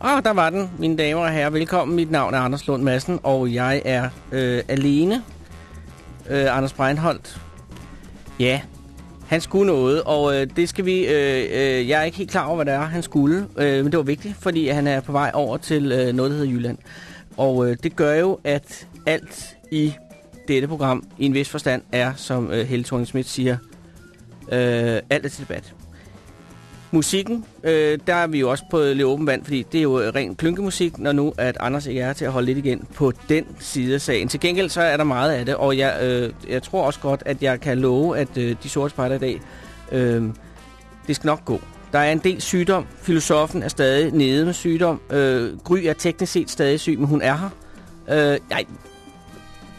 Og der var den, mine damer og herrer. Velkommen. Mit navn er Anders Lund Madsen, og jeg er øh, alene. Øh, Anders Breinholt. Ja, han skulle noget, og øh, det skal vi... Øh, øh, jeg er ikke helt klar over, hvad det er, han skulle. Øh, men det var vigtigt, fordi han er på vej over til øh, noget, der hedder Jylland. Og øh, det gør jo, at alt i dette program, i en vis forstand, er, som øh, Helle thorning Schmidt siger, øh, alt er til debat. Musikken, øh, der er vi jo også på lidt åben vand, fordi det er jo øh, ren klynkemusik, når nu at Anders ikke er til at holde lidt igen på den side af sagen. Til gengæld så er der meget af det, og jeg, øh, jeg tror også godt, at jeg kan love, at øh, de sorte spejder i dag, øh, det skal nok gå. Der er en del sygdom. Filosofen er stadig nede med sygdom. Øh, Gry er teknisk set stadig syg, men hun er her. Øh, nej,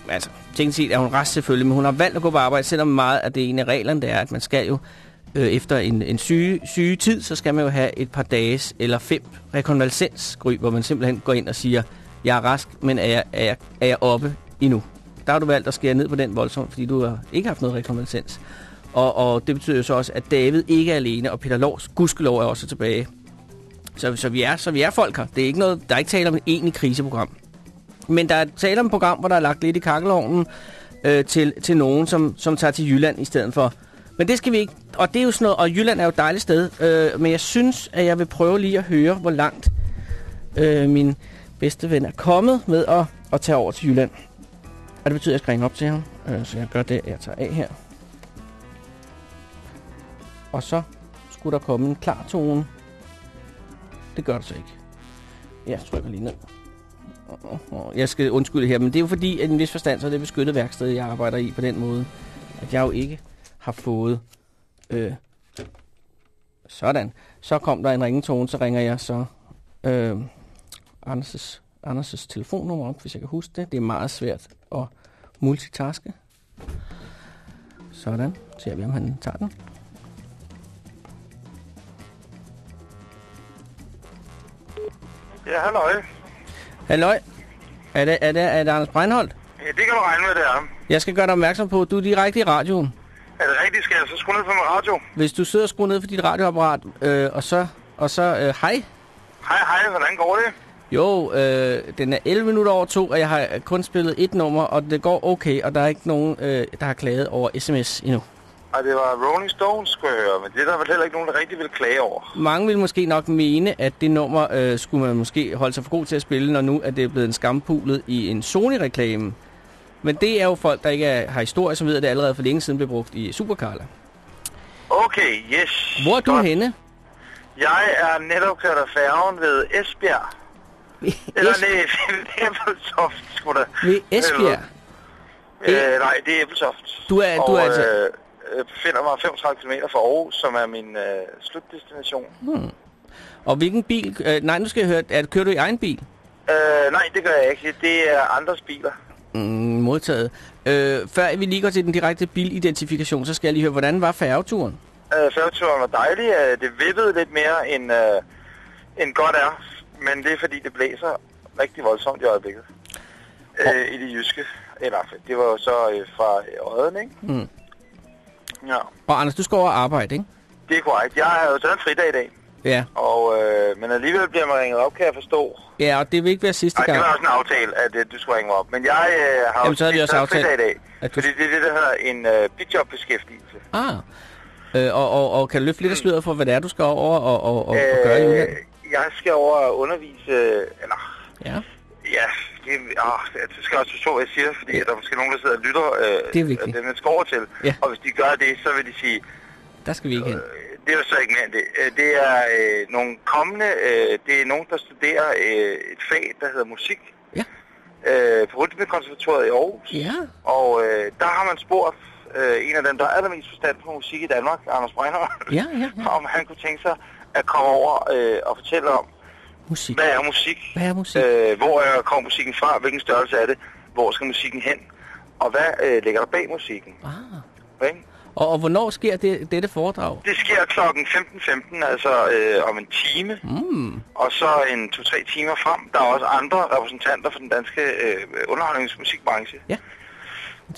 altså, teknisk set er hun rest selvfølgelig, men hun har valgt at gå på arbejde, selvom meget af det ene af reglerne, det er, at man skal jo øh, efter en, en syge, syge tid, så skal man jo have et par dages eller fem rekonvalescensgry, hvor man simpelthen går ind og siger, jeg er rask, men er jeg, er jeg, er jeg oppe endnu? Der har du valgt at skære ned på den voldsomt, fordi du har ikke haft noget rekonvalescens. Og, og det betyder jo så også, at David ikke er alene, og Peter Lovs gudskelov er også tilbage. Så, så, vi er, så vi er folk her. Det er ikke noget, der er ikke tale om et egentligt kriseprogram. Men der er tale om et program, hvor der er lagt lidt i kakkelovnen øh, til, til nogen, som, som tager til Jylland i stedet for men det skal vi ikke. Og det er jo sådan noget, og Jylland er jo et dejligt sted. Øh, men jeg synes, at jeg vil prøve lige at høre, hvor langt øh, min bedste ven er kommet med at, at tage over til Jylland. Og det betyder, at jeg skal ringe op til ham. Øh, så jeg gør det, jeg tager af her. Og så skulle der komme en klar tone. Det gør det så ikke. Jeg trykker lige ned. Jeg skal undskylde her, men det er jo fordi, at i en vis forstand, så er det beskyttet værksted, jeg arbejder i på den måde. At jeg jo ikke har fået. Øh, sådan. Så kom der en ringetone, så ringer jeg så øh, Anders' Anders' telefonnummer op, hvis jeg kan huske det. Det er meget svært at multitaske. Sådan. Ser vi, om han tager den. Ja, halløj. Halløj. Er det, er det, er det Anders Breinholt? Ja, det kan du regne med, det er. Jeg skal gøre dig opmærksom på, at du er direkte i radioen. Er det rigtigt? Skal jeg så skrue ned på min radio? Hvis du sidder og skruer ned for dit radioapparat, øh, og så, og så øh, hej. Hej, hej. Hvordan går det? Jo, øh, den er 11 minutter over to, og jeg har kun spillet et nummer, og det går okay, og der er ikke nogen, øh, der har klaget over sms endnu. Ej, det var Rolling Stones, skulle jeg høre, men det er der vel heller ikke nogen, der rigtig vil klage over. Mange vil måske nok mene, at det nummer øh, skulle man måske holde sig for god til at spille, når nu at det er blevet en skampulet i en Sony-reklame. Men det er jo folk, der ikke er, har historie, som ved, at det allerede for længe siden blev brugt i Supercarla. Okay, yes. Hvor er du Godt. henne? Jeg er netop kørt af færgen ved Esbjerg. Eller Es- nej, det er Æbelsoft, sgu da. ved Esbjerg. Øh, nej, det er Æbelsoft. Du er- du og, er altså- Øh, befinder mig 35 km fra Aarhus, som er min øh, slutdestination. Og hvilken bil? Øh, nej, nu skal jeg høre. Er, kører du i egen bil? Øh, nej, det gør jeg ikke. Det er andres biler. Mm, modtaget. Øh, før vi lige går til den direkte bilidentifikation, så skal jeg lige høre, hvordan var færgeturen? Øh, færgeturen var dejlig. Øh, Det vippede lidt mere, end, øh, end godt er. Men det er, fordi det blæser rigtig voldsomt i øjeblikket. Øh, I det jyske. Eller, det var jo så øh, fra øh, Odden, ikke? Mm. Ja, Og Anders, du skal over arbejde, ikke? det er korrekt. Jeg har jo taget en fridag i dag. Ja. Og, øh, men alligevel bliver man ringet op, kan jeg forstå. Ja, og det vil ikke være sidste det gang. var også en aftale, at øh, du skulle ringe mig op. Men jeg øh, har Jamen, så havde vi også aftalt, i dag. at du- Fordi det er det, der hedder en øh, bidjobbeskæftigelse. Ah. Øh, og, og, og kan du løfte lidt af sløret for, hvad det er, du skal over og, og, og, og gøre i Øh, Jylland? jeg skal over og undervise, øh, eller Ja, Ja, det, åh, det skal også forstå, hvad jeg siger, fordi ja. der er måske nogen, der sidder og lytter. Øh, Det er vigtigt. Dem, jeg skal over til. Ja. Og hvis de gør det, så vil de sige, der skal vi ikke hen. øh, det er jo så ikke mere det. Øh, Det er øh, nogle kommende, øh, det er nogen, der studerer øh, et fag, der hedder musik. Ja. Øh, på Rytmekonservatoriet i Aarhus. Ja, Og øh, der har man spurgt øh, en af dem, der er allermest forstand på musik i Danmark, Anders Breiner, ja, ja, ja. om han kunne tænke sig at komme over øh, og fortælle om, Musik. hvad er musik? Hvad er musik? Øh, hvor er, kommer musikken fra? Hvilken størrelse er det? Hvor skal musikken hen? Og hvad øh, ligger der bag musikken? Ah. Ikke? Og, og hvornår sker det, dette foredrag? Det sker klokken 15.15, altså øh, om en time, Mm. og så en to-tre timer frem. Der er også andre repræsentanter for den danske øh, underholdningsmusikbranche, Ja.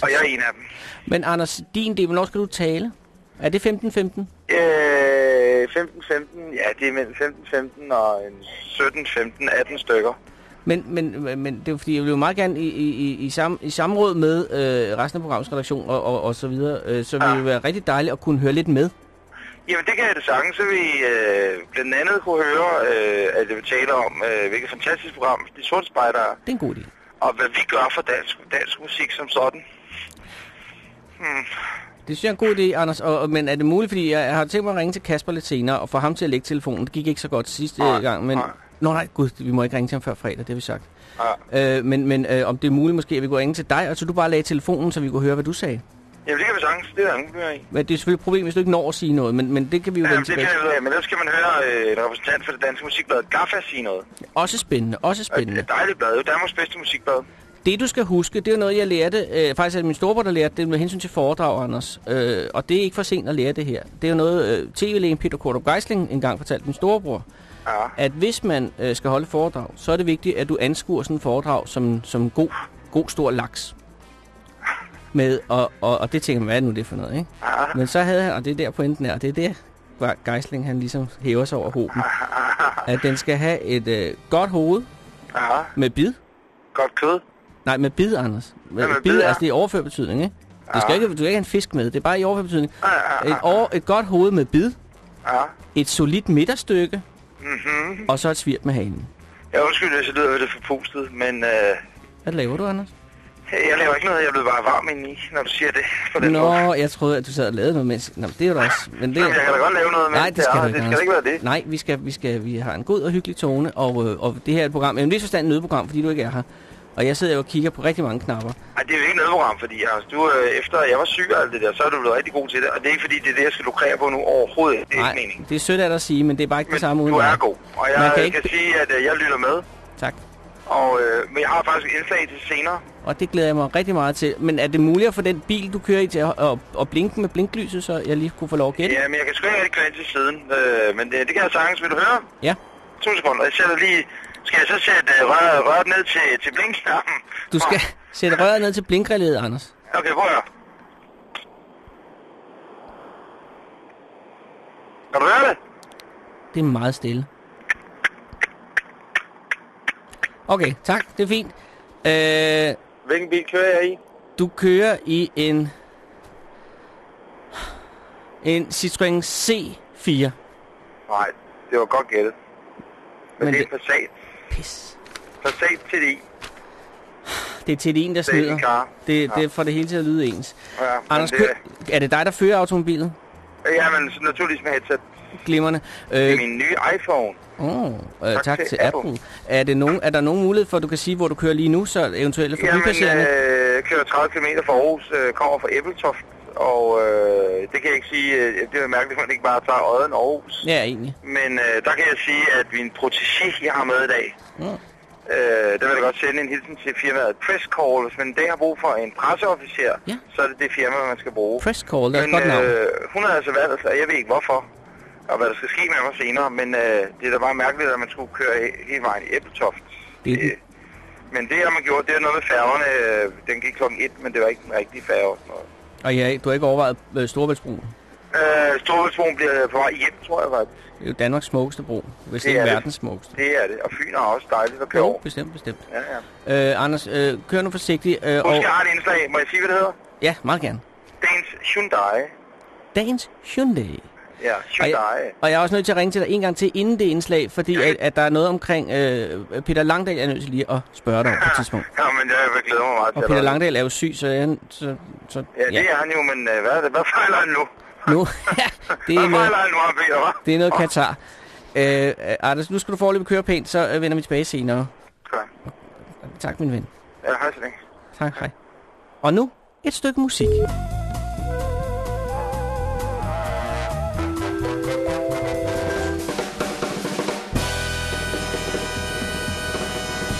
og jeg er en af dem. Men Anders, din del, hvornår skal du tale? Er det 15-15? Øh, 15-15, ja, det er mellem 15-15 og en 17-15-18 stykker. Men, men, men- det er fordi, jeg vil jo meget gerne i, i, i, i, sam, i samråd med øh, resten af programsredaktion og, og, og så videre, øh, så vil det være rigtig dejligt at kunne høre lidt med. Jamen, det kan jeg det sagtens. Så vil I øh, blandt andet kunne høre, øh, at jeg vil tale om, øh, hvilket fantastisk program De Sorte Spejdere er. Det er en god idé. og hvad vi gør for dansk, dansk musik som sådan. Det synes jeg er en god idé, Anders. Og, og, men er det muligt, fordi jeg, jeg har tænkt mig at ringe til Kasper lidt senere og få ham til at lægge telefonen. Det gik ikke så godt sidste nej, gang, men... nej. Nå nej, gud, vi må ikke ringe til ham før fredag, det har vi sagt. Ja. Øh, men men øh, om det er muligt måske, at vi kunne ringe til dig, og så du bare lagde telefonen, så vi kunne høre, hvad du sagde. Jamen, det kan vi sagtens. Det er der ingen i. Men det er selvfølgelig et problem, hvis du ikke når at sige noget, men, men det kan vi jo Jamen, vende det tilbage til. jeg ud af. Men der skal man høre øh, en repræsentant for det danske musikblad, Gaffa, sige noget. Også spændende, også spændende. et dejligt blad. Det er Danmarks bedste musikblad. Det du skal huske, det er noget, jeg lærte, øh, faktisk er det min storebror, der lærte det med hensyn til foredrag, Anders. Øh, og det er ikke for sent at lære det her. Det er noget, øh, tv-lægen Peter Kortrup Geisling engang fortalte min storebror. Ja. At hvis man øh, skal holde foredrag, så er det vigtigt, at du anskuer sådan et foredrag som, som god, god stor laks. Med, og, og, og det tænker man, hvad er nu det for noget, ikke? Ja. Men så havde han, og det er der pointen er, og det er det, hvor Geisling han ligesom hæver sig over hoben. At den skal have et øh, godt hoved Ja. med bid, Godt kød. Nej, med bid, Anders. Med, Ja, med bid, bid, ja. altså det er overført betydning, ikke? Det skal ikke, du skal ikke have en fisk med, det er bare i overført betydning. Ja, ja, ja. Et, over, et godt hoved med bid, Ja. et solidt midterstykke, Mhm. og så et svirt med hanen. Jeg undskyld, hvis jeg lyder lidt forpustet, men øh, Hvad laver du, Anders? jeg laver ikke noget. Jeg bliver bare varm indeni, når du siger det. På den måde. Nå, jeg troede, at du sad og lavede noget, mens... Nå, det er jo da også... Men det, Jamen, jeg kan da godt lave noget, men Nej, det skal er, du ikke, det skal ikke være det. Nej, vi, skal, vi, skal, vi har en god og hyggelig tone, og, øh, og det her er et program, en vis forstand et nødprogram, fordi du ikke er her. Og jeg sidder jo og kigger på rigtig mange knapper. Nej, det er jo ikke noget program, fordi altså, du, øh, efter jeg var syg og alt det der, så er du blevet rigtig god til det. Og det er ikke fordi, det er det, jeg skal lukrere på nu overhovedet. ikke. Det er ikke Nej, meningen. det er sødt af dig at sige, men det er bare ikke Men det samme uden du er god. Og jeg Man kan kan, ikke- sige, at øh, jeg lytter med. Tak. Og, øh, men jeg har faktisk et indslag til senere. Og det glæder jeg mig rigtig meget til. Men er det muligt at få den bil, du kører i, til at, at, at blinke med blinklyset, så jeg lige kunne få lov at gætte? Ja, men jeg kan sgu ikke rigtig køre ind til siden. Øh, men det, det kan jeg sagtens. Vil du høre? Ja. To sekunder. Jeg sætter lige... Skal jeg så sætte øh, røret, røret ned til, til blinkknappen? Du skal sætte røret ned til blinkrelæet, Anders. Okay, prøv at. Kan du høre det? Det er meget stille. Okay, tak. Det er fint. Øh, Hvilken bil kører jeg i? du kører i en... En Citroën C4. Nej, det var godt gættet. Men, Men det er det- en Passat. Pis. Passat TDI. Det er til en, der er snyder. Det, Ja. det får det hele til at lyde ens. Ja, Anders, det, kø- er det dig, der fører automobilen? Ja, men naturligvis med headset. Glimrende. Det er Øh, min nye iPhone. oh, øh, tak, Tak til til Apple. Apple. Er, det nogen, er der nogen mulighed for, at du kan sige, hvor du kører lige nu, så eventuelle Jamen, forbipasserende? øh, jeg kører 30 km fra Aarhus, øh, kommer fra Æbeltoft. Og øh, det kan jeg ikke sige, øh, det er mærkeligt, at man ikke bare tager Odden Aarhus. Ja, egentlig. Men øh, der kan jeg sige, at min protégé, jeg har med i dag, Mm. øh, der vil jeg godt sende en hilsen til firmaet Press Call. Hvis man dag har brug for en presseofficer, Ja. så er det det firma, man skal bruge. Press call, det er Men godt navn. øh, hun har altså valgt, og jeg ved ikke hvorfor, og hvad der skal ske med mig senere, men øh, det er da bare mærkeligt, at man skulle køre he- hele vejen i Æbeltoft. Det er. Øh, men det har man gjort, det er noget med færgerne. Øh, den gik klokken 1, men det var ikke den rigtige færge. og sådan noget. Og ja, du har ikke overvejet øh, Storebæltsbroen. Øh, Storbritannien bliver på vej hjem, tror jeg faktisk. Det er jo Danmarks smukkeste bro, hvis Det ikke er det. verdens smukkeste. Det er det, og Fyn er også dejligt at køre Jo, over. bestemt, bestemt. Ja, ja. Øh, Anders, øh, kør nu forsigtigt. Øh, Husk, og, jeg har et indslag. Må jeg sige, hvad det hedder? ja, meget gerne. Dagens Hyundai. Dagens Hyundai. Ja, Og Hyundai. jeg, og jeg er også nødt til at ringe til dig en gang til inden det indslag, fordi at, at der er noget omkring øh, Peter Langdal, jeg er nødt til lige at spørge dig om på et tidspunkt. Ja, men jeg vil glæde mig meget Og Peter. Langdal er jo syg, så, jeg, så, så Ja, det er han jo, men øh, hvad, er det? hvad fejler han nu? nu, ja, det er noget, han nu, han det er noget Katar. Øh, øh, Anders, nu skal du forløbe køre pænt, så øh, vender vi tilbage senere. Okay. Tak, min ven. Ja, hej så længe. Tak, hej. Og nu et stykke musik.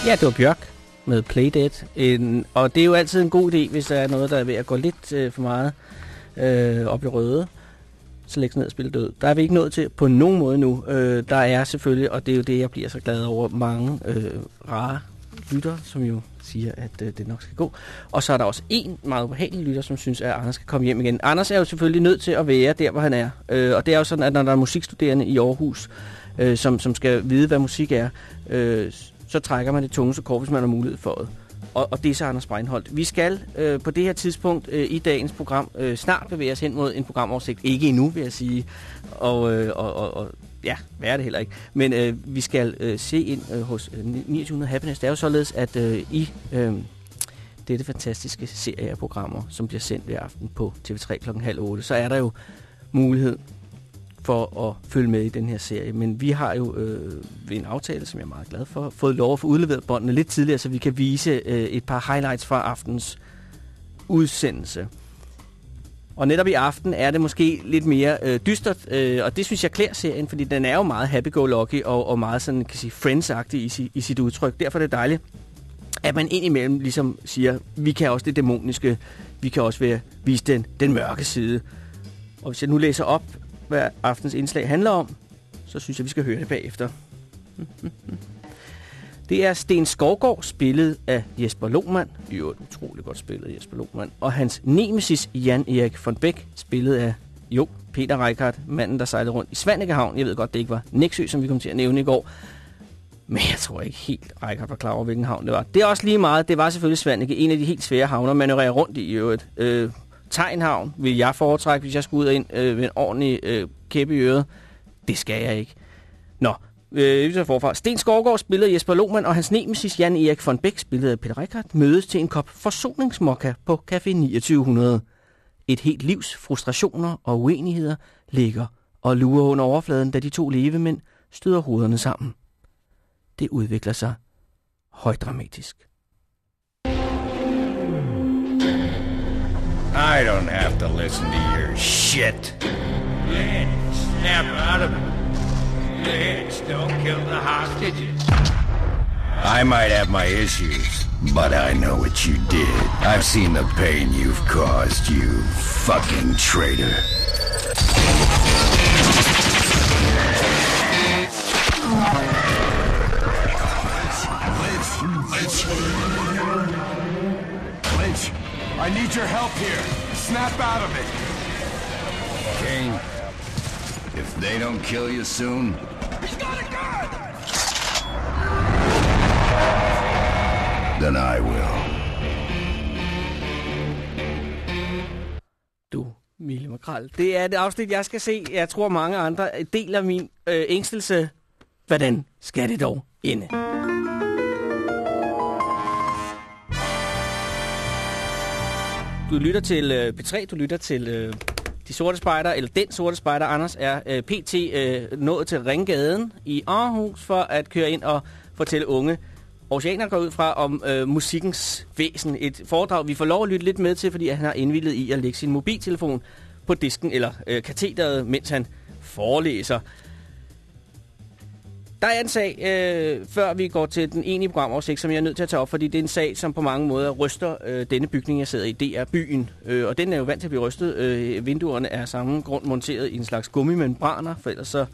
Ja, det var Bjørk med Playdead. En, og det er jo altid en god idé, hvis der er noget, der er ved at gå lidt øh, for meget øh, op i røde. Så lægge sig ned og spille død. Der er vi ikke nået til på nogen måde nu. Øh, der er selvfølgelig, og det er jo det, jeg bliver så glad over, mange øh, rare lytter, som jo siger, at øh, det nok skal gå. Og så er der også en meget ubehagelig lytter, som synes, at Anders skal komme hjem igen. Anders er jo selvfølgelig nødt til at være der, hvor han er. Øh, og det er jo sådan, at når der er musikstuderende i Aarhus, øh, som, som skal vide, hvad musik er, øh, så trækker man det tungeste kort, hvis man har mulighed for det. Og, og det er så Anders Breinholt. Vi skal øh, på det her tidspunkt øh, i dagens program øh, snart bevæge os hen mod en programoversigt. Ikke endnu, vil jeg sige. Og, øh, og, og, og ja, hvad er det heller ikke. Men øh, vi skal øh, se ind øh, hos øh, 2900 Happiness. Det er jo således, at øh, i øh, dette fantastiske serie af programmer, som bliver sendt hver aften på TV3 kl. halv 8, så er der jo mulighed for at følge med i den her serie. Men vi har jo øh, ved en aftale, som jeg er meget glad for, fået lov at få udleveret båndene lidt tidligere, så vi kan vise øh, et par highlights fra aftens udsendelse. Og netop i aften er det måske lidt mere øh, dystert, øh, og det synes jeg klæder serien, fordi den er jo meget happy-go-lucky og, og meget sådan, kan sige, friends i, si, i sit udtryk. Derfor er det dejligt, at man indimellem ligesom siger, vi kan også det dæmoniske, vi kan også være, vise den, den mørke side. Og hvis jeg nu læser op, hvad aftens indslag handler om, så synes jeg, vi skal høre det bagefter. Det er Sten Skovgaard, spillet af Jesper Lohmann. i øvrigt utroligt godt spillet af Jesper Lohmann. Og hans nemesis Jan Erik von Bæk, spillet af, jo, Peter Reichardt, manden, der sejlede rundt i Svanikehavn. Jeg ved godt, det ikke var Nexø, som vi kom til at nævne i går. Men jeg tror ikke helt, Reichardt var klar over, hvilken havn det var. Det er også lige meget. Det var selvfølgelig Svanike, en af de helt svære havner, man manøvrere rundt i i øvrigt. Øh, Tegnhavn vil jeg foretrække, hvis jeg skulle ud og ind øh, med en ordentlig øh, kæppe i øret. Det skal jeg ikke. Nå, øh, vi tager forfra. Sten Skovgaard spillede Jesper Lohmann, og hans nemesis Jan Erik von Bæk spillede Peter Rikard, mødes til en kop forsoningsmokka på Café 2900. Et helt livs frustrationer og uenigheder ligger og lurer under overfladen, da de to levemænd støder hovederne sammen. Det udvikler sig højdramatisk. I don't have to listen to your shit. Man, snap out of it. Let's don't kill the hostages. I might have my issues, but I know what you did. I've seen the pain you've caused, you fucking traitor. Lynch, I need your help here. Snap out of it. Kane, if they don't kill you soon, then I will. Du, Mille Makrel. Det er det afsnit, jeg skal se. Jeg tror, mange andre deler min øh, ængstelse. Hvordan skal det dog ende? Du lytter til øh, P3, du lytter til øh, De Sorte Spejder, eller Den Sorte Spejder. Anders er øh, PT øh, nået til Ringgaden i Aarhus for at køre ind og fortælle unge Oceaner går ud fra om øh, musikkens væsen. Et foredrag, vi får lov at lytte lidt med til, fordi han har indvildet i at lægge sin mobiltelefon på disken eller øh, katheteret, mens han forelæser. Der er en sag, øh, før vi går til den ene programoversigt, som jeg er nødt til at tage op, fordi det er en sag, som på mange måder ryster øh, denne bygning, jeg sidder i. Det er byen, øh, og den er jo vant til at blive rystet. Øh, vinduerne er af samme grund monteret i en slags gummimembraner, for ellers så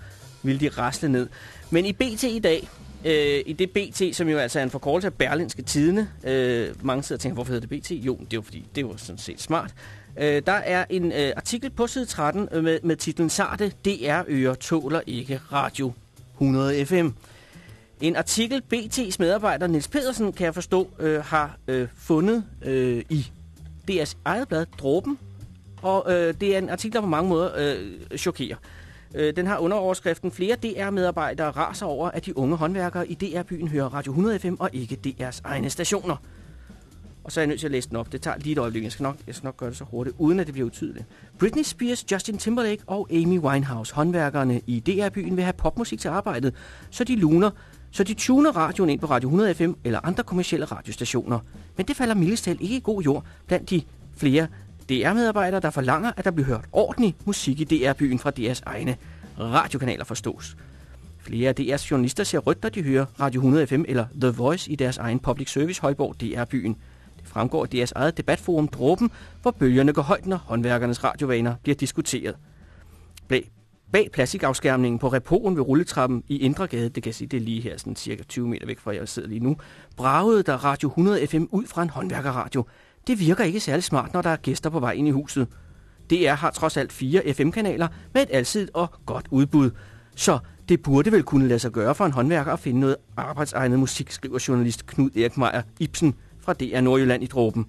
ville de rasle ned. Men i BT i dag, øh, i det BT, som jo altså er en forkortelse af Berlinske Tidene, øh, mange sidder og tænker, hvorfor hedder det BT? Jo, det er jo fordi, det var sådan set smart. Øh, der er en øh, artikel på side 13 øh, med, med titlen Sarte, DR-ører tåler ikke radio 100 FM. En artikel, BT's medarbejder Niels Pedersen, kan jeg forstå, øh, har øh, fundet øh, i DR's eget blad, Dråben. Og øh, det er en artikel, der på mange måder øh, chokerer. Øh, den har underoverskriften Flere DR-medarbejdere raser over, at de unge håndværkere i DR-byen hører Radio 100 FM og ikke DR's egne stationer. Og så er jeg nødt til at læse den op. Det tager lige et øjeblik. Jeg skal nok, jeg skal nok gøre det så hurtigt, uden at det bliver utydeligt. Britney Spears, Justin Timberlake og Amy Winehouse, håndværkerne i DR-byen, vil have popmusik til arbejdet, så de luner, så de tuner radioen ind på Radio 100 FM eller andre kommercielle radiostationer. Men det falder mildest ikke i god jord blandt de flere DR-medarbejdere, der forlanger, at der bliver hørt ordentlig musik i DR-byen fra DR's egne radiokanaler forstås. Flere af DR's journalister ser rødt, når de hører Radio 100 FM eller The Voice i deres egen public service højborg DR-byen. Fremgår af DR's eget debatforum Dråben, hvor bølgerne går højt, når håndværkernes radiovaner bliver diskuteret. Bag, bag plastikafskærmningen på repoen ved rulletrappen i Indregade, det kan jeg sige, det er lige her, sådan cirka 20 meter væk fra, jeg sidder lige nu, bragede der Radio 100 FM ud fra en håndværkerradio. Det virker ikke særlig smart, når der er gæster på vej ind i huset. DR har trods alt fire FM-kanaler med et alsidigt og godt udbud. Så det burde vel kunne lade sig gøre for en håndværker at finde noget arbejdsegnet musik, skriver journalist Knud Erik Meier Ibsen fra DR Nordjylland i Dråben.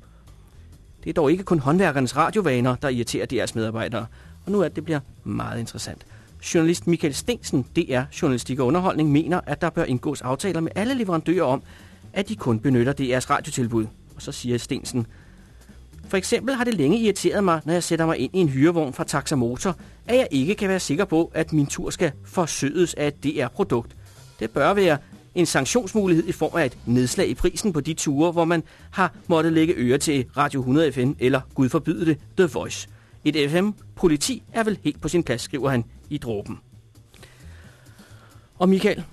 Det er dog ikke kun håndværkernes radiovaner, der irriterer DR's medarbejdere. Og nu er det, bliver meget interessant. Journalist Michael Stensen, DR Journalistik og Underholdning, mener, at der bør indgås aftaler med alle leverandører om, at de kun benytter DR's radiotilbud. Og så siger Stensen, for eksempel har det længe irriteret mig, når jeg sætter mig ind i en hyrevogn fra Taxa Motor, at jeg ikke kan være sikker på, at min tur skal forsødes af et DR-produkt. Det bør være en sanktionsmulighed i form af et nedslag i prisen på de ture, hvor man har måttet lægge øre til Radio 100 FM eller, gud forbyde det, The Voice. Et FM-politi er vel helt på sin plads, skriver han i dråben. Og Michael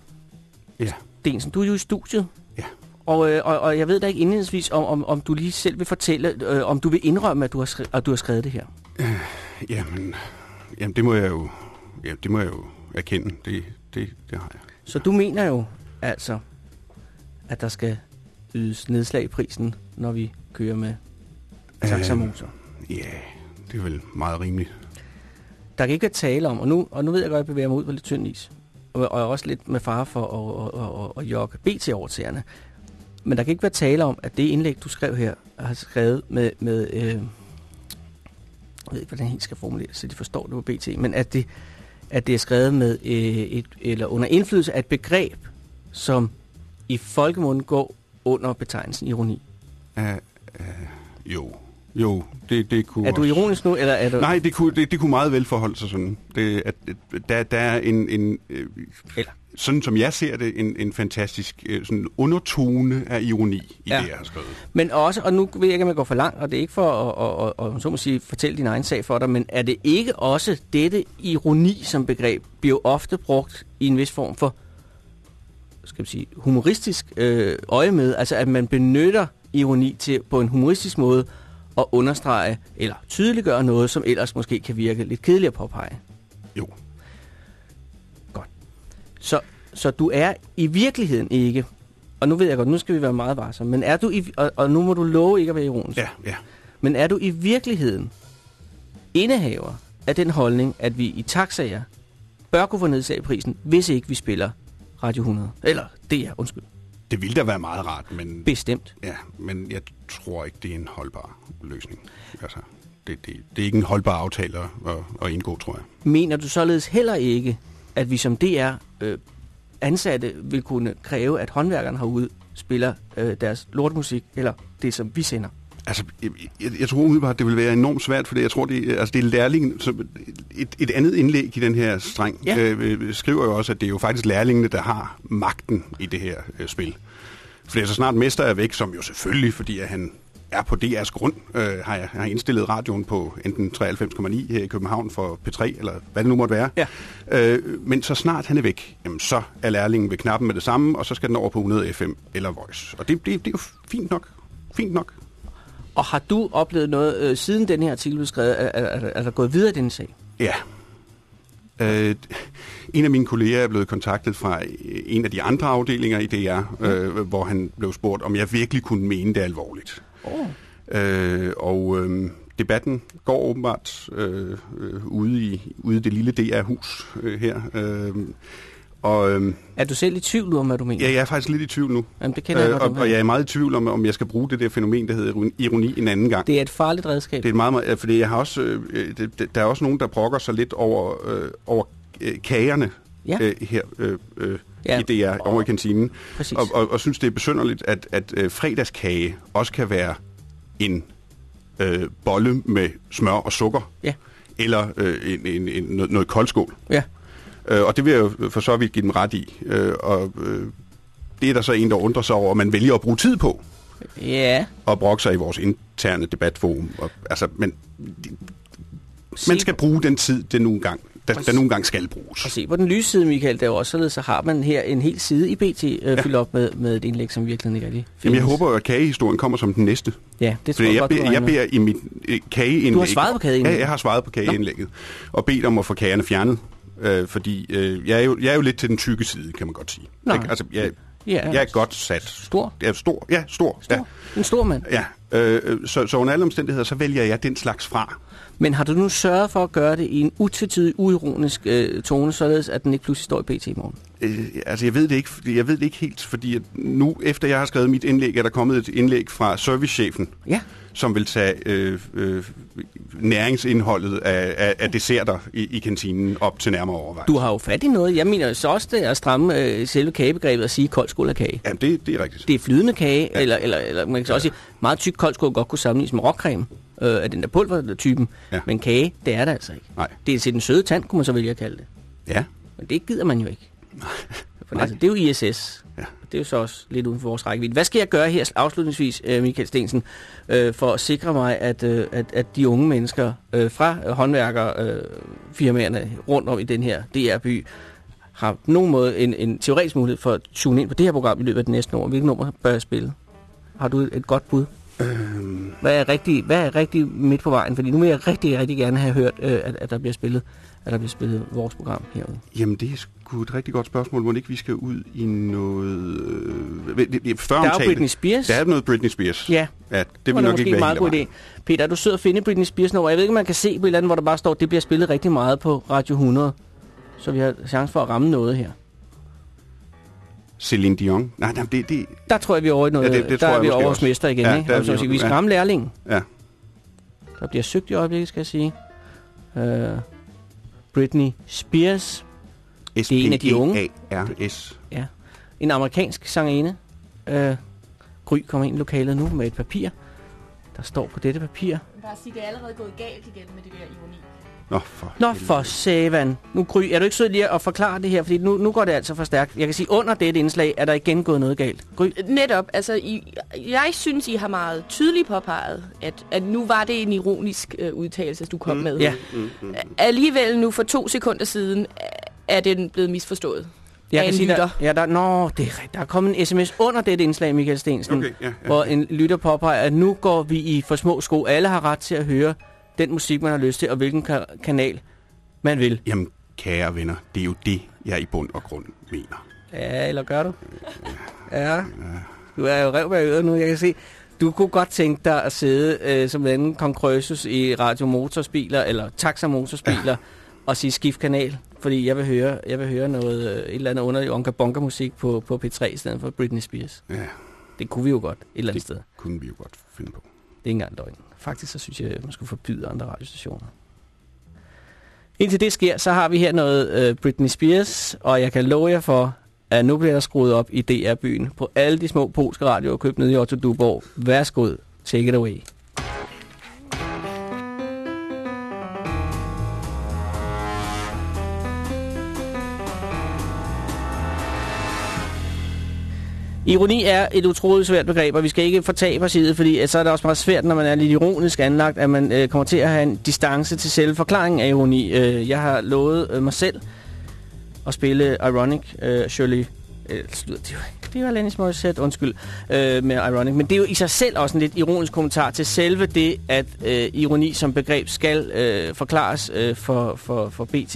Ja, Densen, du er jo i studiet, ja. og, øh, og, og jeg ved da ikke indledningsvis, om, om, om du lige selv vil fortælle, øh, om du vil indrømme, at du har, skrevet, at du har skrevet det her. Jamen, jamen det må jeg jo, ja, det må jeg jo erkende. Det, det, det har jeg. Så du mener jo altså, at der skal ydes nedslag i prisen, når vi kører med taxamotor. Ja, det er vel meget rimeligt. Der kan ikke være tale om, og nu, og nu ved jeg godt, at jeg bevæger mig ud på lidt tynd is, og, og også lidt med fare for at, at, at, at, at jogge BT over tæerne. Men der kan ikke være tale om, at det indlæg, du skrev her, har skrevet med, med øh, jeg ved ikke, hvordan jeg helt skal formulere så de forstår det på BT, men at det, at det er skrevet med øh, et, eller under indflydelse af et begreb, som i folkemunden går under betegnelsen ironi. Uh, uh, jo, jo, det, det kunne Er du også- ironisk nu, eller er du... Nej, det kunne, det, det kunne meget vel forholde sig sådan. Det, at, der, der er en, en øh, Eller? sådan som jeg ser det, en, en fantastisk øh, sådan undertone af ironi i Ja. det, jeg har skrevet. Men også, og nu ved jeg ikke, om jeg går for langt, og det er ikke for at, at, at så må sige, fortælle din egen sag for dig, men er det ikke også dette ironi som begreb, bliver ofte brugt i en vis form for, skal vi sige, humoristisk øh, øje med, altså at man benytter ironi til på en humoristisk måde at understrege eller tydeliggøre noget, som ellers måske kan virke lidt kedeligt at påpege. Jo, Så, så du er i virkeligheden ikke, og nu ved jeg godt, nu skal vi være meget varsomme, men er du i, og, og nu må du love ikke at være ironisk. ja, ja. Men er du i virkeligheden indehaver af den holdning, at vi i taxaer bør kunne få nedsat prisen, hvis ikke vi spiller Radio 100? Eller det er, undskyld, Det ville da være meget rart, men, bestemt. ja, men jeg tror ikke, det er en holdbar løsning. Altså, det, det, det er ikke en holdbar aftale at, at, at indgå, tror jeg. Mener du således heller ikke, at vi som DR øh, ansatte vil kunne kræve, at håndværkerne herude spiller øh, deres lortmusik, eller det, som vi sender? Altså, jeg, jeg, jeg tror umiddelbart, det vil være enormt svært, for jeg tror, det, altså, det er lærlingen, som et, et andet indlæg i den her streng, Ja. øh, øh, skriver jo også, at det er jo faktisk lærlingene, der har magten i det her øh, spil. For så snart Mester er væk, som jo selvfølgelig, fordi at han er på DR's grund, øh, har jeg har indstillet radioen på enten 93,9 her i København for P3, eller hvad det nu måtte være. Ja. Øh, men så snart han er væk, jamen, så er lærlingen ved knappen med det samme, og så skal den over på 100 FM eller Voice. Og det, det, det er jo fint nok. Fint nok. Og har du oplevet noget, øh, siden den her artikel blev skrevet, er, er, er, er der gået videre i den sag? Ja. Øh, en af mine kolleger er blevet kontaktet fra en af de andre afdelinger i DR, øh, hvor han blev spurgt, om jeg virkelig kunne mene det alvorligt. Oh. Øh, og øh, debatten går åbenbart øh, øh, ude, i, ude i det lille DR-hus øh, her. Øh, og øh, Er du selv i tvivl om, hvad du mener? ja, jeg er faktisk lidt i tvivl nu. Jamen, det kender jeg Øh, godt. og, og jeg er meget i tvivl om, om jeg skal bruge det der fænomen, der hedder ironi en anden gang. Det er et farligt redskab. Det er et meget, meget, fordi jeg har også, øh, det, det, der er også nogen, der brokker sig lidt over, øh, over øh, kagerne Ja. øh, her øh, øh, Ja. i DR over i kantinen. Præcis. Og, og, og synes, det er besynderligt, at, at øh, fredagskage også kan være en øh, bolle med smør og sukker. Ja. Eller øh, en, en, en, noget, noget koldskål. Ja. Øh, og det vil jeg jo for så vidt give dem ret i. Øh, og øh, det er der så en, der undrer sig over, at man vælger at bruge tid på Ja. at brokke sig i vores interne debatforum. Og, altså, men man skal bruge den tid, det nogle gang, der, der nogle gange skal bruges. Og se på den lyse side, Michael, der er jo også således, så har man her en hel side i BT øh, ja. fyldt op med, med et indlæg, som virkelig ikke rigtig findes. Jamen, jeg håber, at kagehistorien kommer som den næste. Ja, det tror Fordi jeg, jeg, godt, jeg med. beder i mit øh, kageindlæg... Du har svaret på kageindlægget? Ja, jeg har svaret på kageindlægget. Og bedt om at få kagerne fjernet. Øh, fordi øh, jeg, er jo, jeg er jo lidt til den tykke side, kan man godt sige. Nå. Ikke? Altså, jeg, Ja, jeg er godt sat. Stor? Er stor. Ja, stor. Stor. En stor mand. Ja, ja. Øh, så, så under alle omstændigheder, så vælger jeg den slags fra. Men har du nu sørget for at gøre det i en utvetydig, uironisk øh, tone, således at den ikke pludselig står i BT i morgen? Øh, altså, jeg ved, det ikke, jeg ved det ikke helt, fordi nu, efter jeg har skrevet mit indlæg, er der kommet et indlæg fra servicechefen, Ja. Som vil tage øh, øh, næringsindholdet af, af, af desserter i, i kantinen op til nærmere overvejelse. Du har jo fat i noget. Jeg mener så også, det er at stramme øh, selve kagebegrebet og sige kold skål af kage. Jamen, det, det er rigtigt. Det er flydende kage, ja. eller, eller, eller man kan så også sige, meget tyk kold skål godt kunne sammenlignes med råcreme øh, af den der pulvertypen. Ja. Men kage, det er det altså ikke. Nej. Det er til den søde tand, kunne man så vælge at kalde det. Ja. Men det gider man jo ikke. For Nej. altså, det er jo ISS. Ja. Det er jo så også lidt uden for vores rækkevidde. Hvad skal jeg gøre her afslutningsvis, øh, Michael Stensen, øh, for at sikre mig, at, øh, at, at de unge mennesker fra håndværkerfirmaerne rundt om i den her DR-by har på nogen måde en, en teoretisk mulighed for at tune ind på det her program i løbet af det næste år? Hvilket nummer bør jeg spille? Har du et, et godt bud? Øhm, Hvad er, rigtig, hvad er rigtig midt på vejen? Fordi nu vil jeg rigtig, rigtig gerne have hørt, øh, at, at der bliver spillet at der bliver spillet vores program herude. jamen, det er sgu et rigtig godt spørgsmål. Må ikke, vi skal ud i noget... Øh, det, det, før Der er jo omtale- Britney Spears. Der er noget Britney Spears. Ja, ja det vil nok måske ikke være meget god idé. Peter, er du sød at finde Britney Spears nummer? Jeg ved ikke, om man kan se på et eller andet, hvor der bare står, det bliver spillet rigtig meget på Radio 100. Så vi har chance for at ramme noget her. Celine Dion. Nej, nej, det, det, Der tror jeg, vi er over i noget. Ja, det- det der tror er jeg vi over hos mester igen. Ja, ikke? der er vi- vi skal ramme lærlingen. ja. Der bliver søgt i øjeblikket, skal jeg sige. Uh, Britney Spears. s Det er en af de unge. a r s Ja. En amerikansk sangerinde. Uh, Gry kommer ind i lokalet nu med et papir. Der står på dette papir. Bare sige, det er allerede gået galt igen med det der ironi. Nå, for Nå for sævan. Nu Gry, er du ikke sød lige at forklare det her? Fordi nu, nu går det altså for stærkt. Jeg kan sige, under dette indslag er der igen gået noget galt. Gry, Netop, altså I, jeg synes, I har meget tydeligt påpeget, at, at nu var det en ironisk øh, udtalelse, du kom mm. med. ja. Alligevel nu for to sekunder siden er den blevet misforstået. Jeg kan sige, der, ja, der, nå, det er, der er kommet en sms under dette indslag, Michael Stensen, Okay, ja, ja. hvor en lytter påpeger, at nu går vi i for små sko. Alle har ret til at høre den musik, man har lyst til, og hvilken ka- kanal man vil. Jamen, kære venner, det er jo det, jeg i bund og grund mener. Ja, eller gør du? Ja. Du er jo rev bag øret nu, jeg kan se. Du kunne godt tænke dig at sidde øh, som en anden kong Krøsus i Radio Motorsbiler, eller Taxa Motorsbiler, og sige skift kanal. Fordi jeg vil høre, jeg vil høre noget, øh, et eller andet underligt Onka Bonka musik på, på P3 i stedet for Britney Spears. Ja, Det kunne vi jo godt, et eller andet sted. kunne vi jo godt finde på. Det er ikke engang løgn. Faktisk så synes jeg, at man skulle forbyde andre radiostationer. Indtil det sker, så har vi her noget øh, Britney Spears, og jeg kan love jer for, at nu bliver der skruet op i DR-byen på alle de små polske radioer købt nede i Otto Duborg. Værsgod, take it away. Ironi er et utroligt svært begreb, og vi skal ikke fortabe os i det, fordi øh, så er det også meget svært, når man er lidt ironisk anlagt, at man øh, kommer til at have en distance til selve forklaringen af ironi. Øh, jeg har lovet øh, mig selv at spille Ironic, øh, Shirley... Øh, lyder det, jo- det er jo Alanis Morissette, undskyld, øh, med Ironic. Men det er jo i sig selv også en lidt ironisk kommentar til selve det, at øh, ironi som begreb skal øh, forklares øh, for, for, for BT.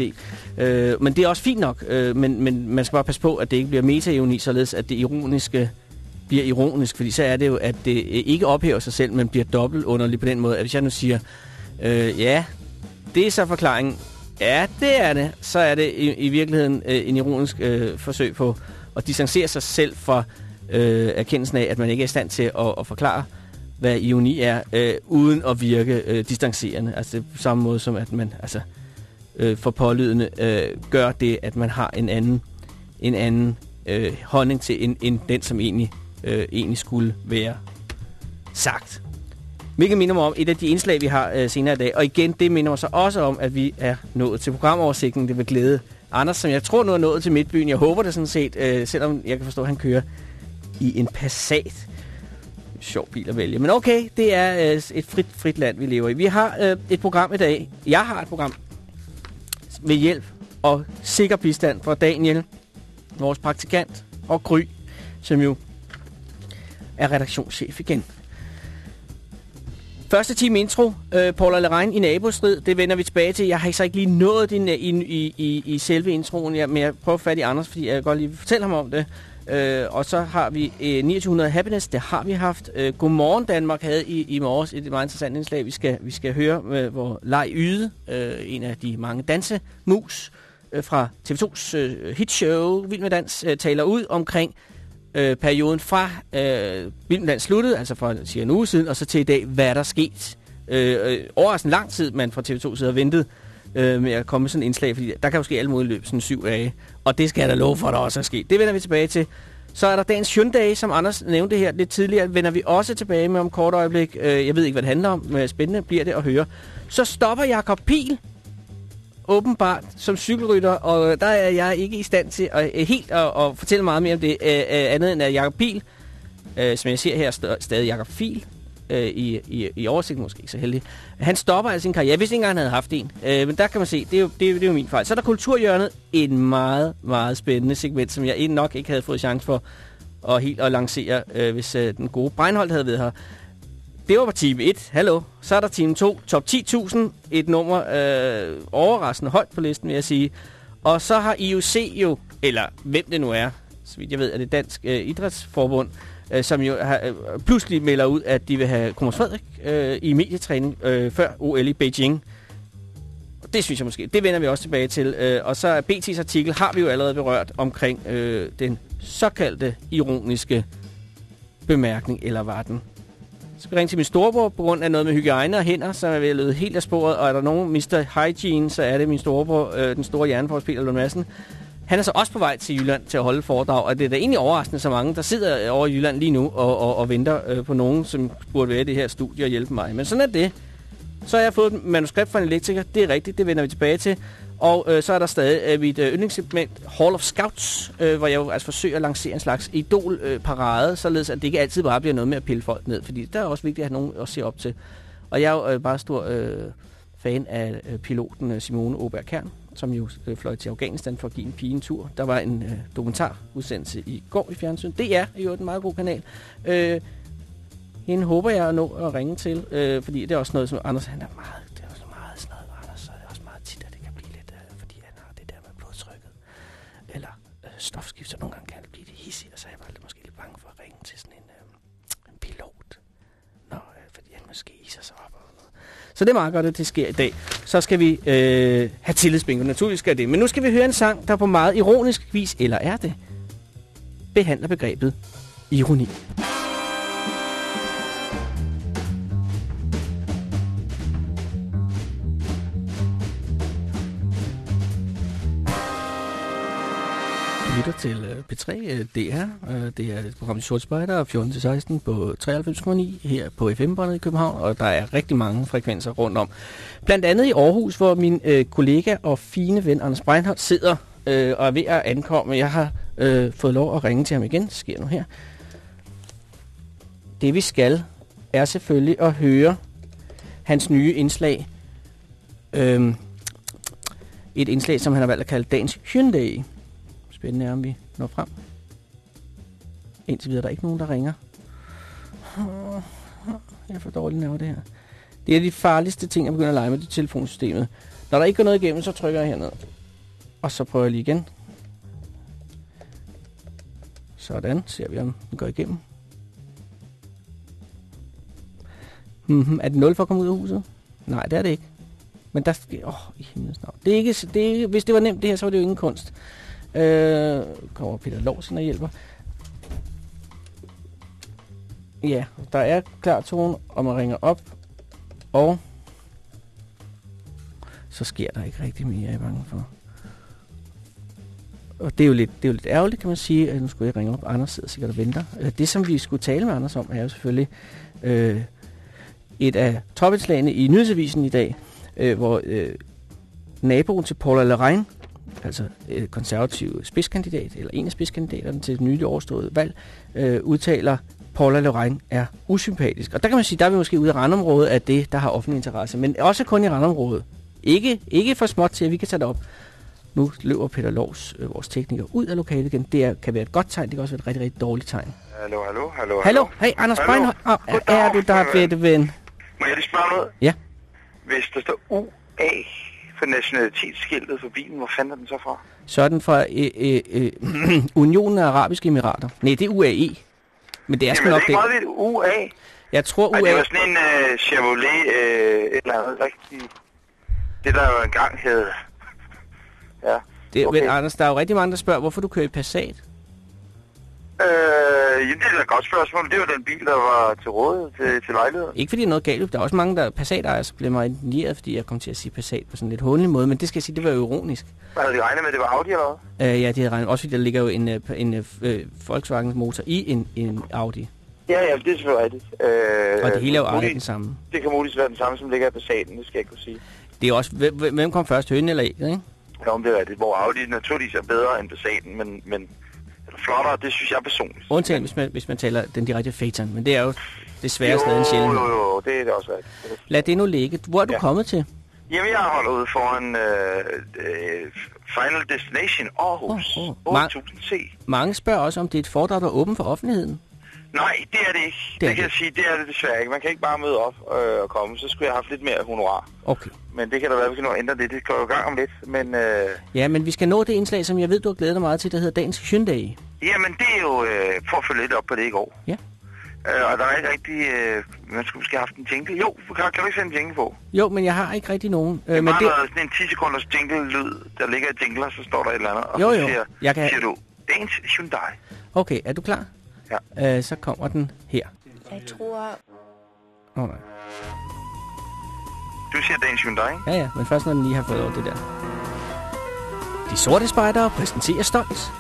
Øh, men det er også fint nok, øh, men, men man skal bare passe på, at det ikke bliver meta-ironi, således at det ironiske bliver ironisk, fordi så er det jo, at det øh, ikke ophæver sig selv, men bliver dobbelt underligt på den måde, at hvis jeg nu siger, øh, ja, det er så forklaringen, ja, det er det, så er det i, i virkeligheden øh, en ironisk øh, forsøg på at distancere sig selv fra øh, erkendelsen af, at man ikke er i stand til at, at forklare, hvad ironi er, øh, uden at virke øh, distancerende. Altså det på samme måde som, at man altså, øh, for pålydende, øh, gør det, at man har en anden, en anden øh, holdning til, end, end den, som egentlig, øh, egentlig skulle være sagt. Hvilket minder mig om et af de indslag, vi har øh, senere i dag. Og igen, det minder mig så også om, at vi er nået til programoversigten. Det vil glæde Anders, som jeg tror nu er nået til Midtbyen. Jeg håber det sådan set, øh, selvom jeg kan forstå, at han kører i en Passat. Sjov bil at vælge. Men okay, det er øh, et frit, frit land, vi lever i. Vi har øh, et program i dag. Jeg har et program med hjælp og sikker bistand fra Daniel, vores praktikant, og Gry, som jo er redaktionschef igen. Første time intro, øh, Paula Lerein i nabostrid, det vender vi tilbage til. Jeg har så ikke lige nået din, øh, i, i, i, i selve introen, jeg, men jeg prøver at fat i Anders, fordi jeg kan godt lige fortælle ham om det. Øh, og så har vi øh, 2900 Happiness, det har vi haft. Øh, Godmorgen Danmark havde i, i morges et meget interessant indslag. Vi skal, vi skal høre, øh, hvor Lej Yde, øh, en af de mange dansemus øh, fra TV2's øh, hitshow Vild med Dans, øh, taler ud omkring øh, perioden fra øh, Vild sluttede, altså fra cirka en uge siden, og så til i dag, hvad er der sket. Øh, øh, overraskende lang tid, man fra TV2 sidder og ventet øh, med at komme med sådan en indslag, fordi der kan jo ske alle mulige løb, sådan syv dage. Og det skal jeg da love for, at der også er sket. Det vender vi tilbage til. Så er der dagens Hyundai, som Anders nævnte her lidt tidligere, vender vi også tilbage med om kort øjeblik. Øh, jeg ved ikke, hvad det handler om, men spændende bliver det at høre. Så stopper Jakob Pil, åbenbart, som cykelrytter, og øh, der er jeg ikke i stand til at, øh, helt at, at fortælle meget mere om det, øh, øh andet end at Jakob Pil, øh, som jeg ser her, st stadig Jakob Fil, øh, i, i, i oversigt måske ikke så heldig. Han stopper altså sin karriere. Jeg vidste ikke engang, han havde haft en. Øh, men der kan man se, det er, jo, det, er, det er jo min fejl. Så er der Kulturhjørnet, en meget, meget spændende segment, som jeg nok ikke havde fået chance for at helt at lancere, øh, hvis øh, den gode Breinholt havde været her. Det var på time 1. Hallo. Så er der time 2. Top 10.000. Et nummer øh, overraskende højt på listen, vil jeg sige. Og så har IOC jo, eller hvem det nu er, så vidt jeg ved, er det Dansk øh, Idrætsforbund, øh, som jo har, øh, pludselig melder ud, at de vil have Thomas Frederik øh, i medietræning øh, før OL i Beijing. Det synes jeg måske. Det vender vi også tilbage til. Øh, og så er BT's artikel har vi jo allerede berørt omkring øh, den såkaldte ironiske bemærkning, eller var den? Så skal jeg ringe til min storebror på grund af noget med hygiejne og hænder, som er ved helt af sporet. Og er der nogen Mr. Hygiene, så er det min storebror, øh, den store hjerneforsk Peter Lund Madsen. Han er så også på vej til Jylland til at holde foredrag, og det er da egentlig overraskende så mange, der sidder øh, over i Jylland lige nu og, og, og venter øh, på nogen, som burde være i det her studie og hjælpe mig. Men sådan er det. Så har jeg fået et manuskript fra en elektriker. Det er rigtigt, det vender vi tilbage til. Og øh, så er der stadig øh, mit øh, yndlingssegment Hall of Scouts, øh, hvor jeg jo altså forsøger at lancere en slags idol-parade, øh, således at det ikke altid bare bliver noget med at pille folk ned, fordi der er også vigtigt at have nogen at se op til. Og jeg er jo øh, bare stor øh, fan af øh, piloten øh, Simone Auberg Kern, som jo øh, fløj til Afghanistan for at give en pige en tur. Der var en øh, dokumentarudsendelse i går i fjernsyn. Det er jo en meget god kanal. Øh, hende håber jeg at nå at ringe til, øh, fordi det er også noget, som Anders han er meget eller stofskift, så nogle gange kan han blive lidt hissig, og så er jeg bare lidt, måske lidt bange for at ringe til sådan en, øh, en pilot, Nå, øh, fordi han måske iser sig op og noget. Så det er meget godt, at det sker i dag. Så skal vi øh, have tillidsbingo. Naturligvis skal det. Men nu skal vi høre en sang, der på meget ironisk vis, eller er det, behandler begrebet ironi. Lytter til øh, P3 øh, DR. Øh, det er et program i Sort Spejder 14-16 på 93,9 her på FM-båndet i København, og der er rigtig mange frekvenser rundt om. Blandt andet i Aarhus, hvor min øh, kollega og fine ven Anders Breinholt sidder øh, og er ved at ankomme. Jeg har øh, fået lov at ringe til ham igen. Det sker nu her. Det vi skal, er selvfølgelig at høre hans nye indslag. Øh, et indslag, som han har valgt at kalde dagens Hyundai. Spændende er, om vi når frem. Indtil videre er der ikke nogen, der ringer. Jeg er for dårlig nerve det her. Det er de farligste ting, at begynde at lege med det telefonsystemet. Når der ikke går noget igennem, så trykker jeg herned. Og så prøver jeg lige igen. Sådan, ser vi om den går igennem. Mm-hmm. Er det 0 for at komme ud af huset? Nej, det er det ikke. Men der sker... Åh, oh, i himlens navn. Det er ikke, det er hvis det var nemt det her, så var det jo ingen kunst. Øh, kommer Peter Lovsen og hjælper. Ja, der er klar tone, og man ringer op. Og så sker der ikke rigtig mere, jeg er bange for. Og det er jo lidt, det er jo lidt ærgerligt, kan man sige. at Nu skulle jeg ringe op. Anders sidder sikkert og venter. Øh, det, som vi skulle tale med Anders om, er jo selvfølgelig øh, et af topindslagene i Nyhedsavisen i dag, øh, hvor øh, naboen til Paula Lorraine, altså øh, konservativ spidskandidat, eller en af spidskandidaterne til det nylig overståede valg, øh, udtaler, Paula Lorraine er usympatisk. Og der kan man sige, der er vi måske ude af randområdet af det, der har offentlig interesse, men også kun i randområdet. Ikke, ikke for småt til, at vi kan tage det op. Nu løber Peter Lovs, øh, vores tekniker, ud af lokalet igen. Det er, kan være et godt tegn, det kan også være et rigtig, rigtig dårligt tegn. Hallo, hallo, hallo. Hallo, hej Anders. Breinholt. Er, Goddag, er du der, bedte ven? Må jeg lige spørge noget? Ja. Hvis der står UA for nationalitetsskiltet for bilen, hvor fanden er den så fra? Så er den fra øh, øh, øh, Unionen af Arabiske Emirater. Nej, det er UAE. Men det er sgu nok det er det. ikke lidt UA. Jeg tror Ej, det var sådan en uh, Chevrolet, et eller andet rigtig... Det der jo engang hed... Ja. Det, okay. Men Anders, der er jo rigtig mange, der spørger, hvorfor du kører i Passat. Øh, ja, det er et godt spørgsmål. Det var den bil, der var til rådighed til, til lejligheden. Ikke fordi der er noget galt. Der er også mange, der passat ejer, så bliver mig indigneret, fordi jeg kom til at sige Passat på sådan en lidt hundelig måde. Men det skal jeg sige, det var ironisk. Hvad havde de regnet med, at det var Audi eller hvad? Uh, ja, det havde regnet. Også fordi der ligger jo en, uh, en uh, Volkswagen motor i en, en Audi. Ja, ja, det er selvfølgelig rigtigt. Øh, Og det hele er jo ejet den samme. Det kan muligvis være den samme, som ligger i Passaten, det skal jeg kunne sige. Det er også, hvem, kom først, hønen eller ægget, ikke? Ja, om det er rigtigt. Hvor Audi naturligvis er bedre end Passaten, men, men flottere, det synes jeg personligt. Undtagen, hvis man, hvis man taler den direkte Phaeton. Men det er jo desværre stadig en sjældent. Jo, jo, jo, det er det også rigtigt. Lad det nu ligge. Hvor er du Ja. kommet til? Jamen, jeg holder ude foran øh, øh, Final Destination Aarhus. Åh, åh. 8000 C. Mange spørger også, om det er et foredrag, der er åben for offentligheden. Nej, det er det ikke. Det Det, kan det. jeg sige, det er det desværre ikke. Man kan ikke bare møde op øh, og komme. Så skulle jeg have haft lidt mere honorar. Okay. Men det kan da være, at vi kan nå at ændre det. Det går jo i gang om lidt. Men øh, Ja, men vi skal nå det indslag, som jeg ved, du har glædet dig meget til, der hedder Dagens Hyundai. jamen, det er jo øh, for at følge lidt op på det i går. Ja. Øh, og der er ikke rigtig... Øh, man skulle måske have haft en jingle. Jo, kan, kan du ikke sætte en jingle på? Jo, men jeg har ikke rigtig nogen. Det er Øh, men bare det, noget, sådan en 10 sekunders jingle-lyd, der ligger i jingler, så står der et eller andet. Og Jo, så jo. Siger, Jeg kan- siger du, dagens Hyundai. okay, er du klar? Ja. Øh, så kommer den her. Jeg tror... Åh oh, nej. Du siger dagens Hyundai, ikke? Ja, ja, men først når den lige har fået over det der. De sorte spejdere præsenterer stolt.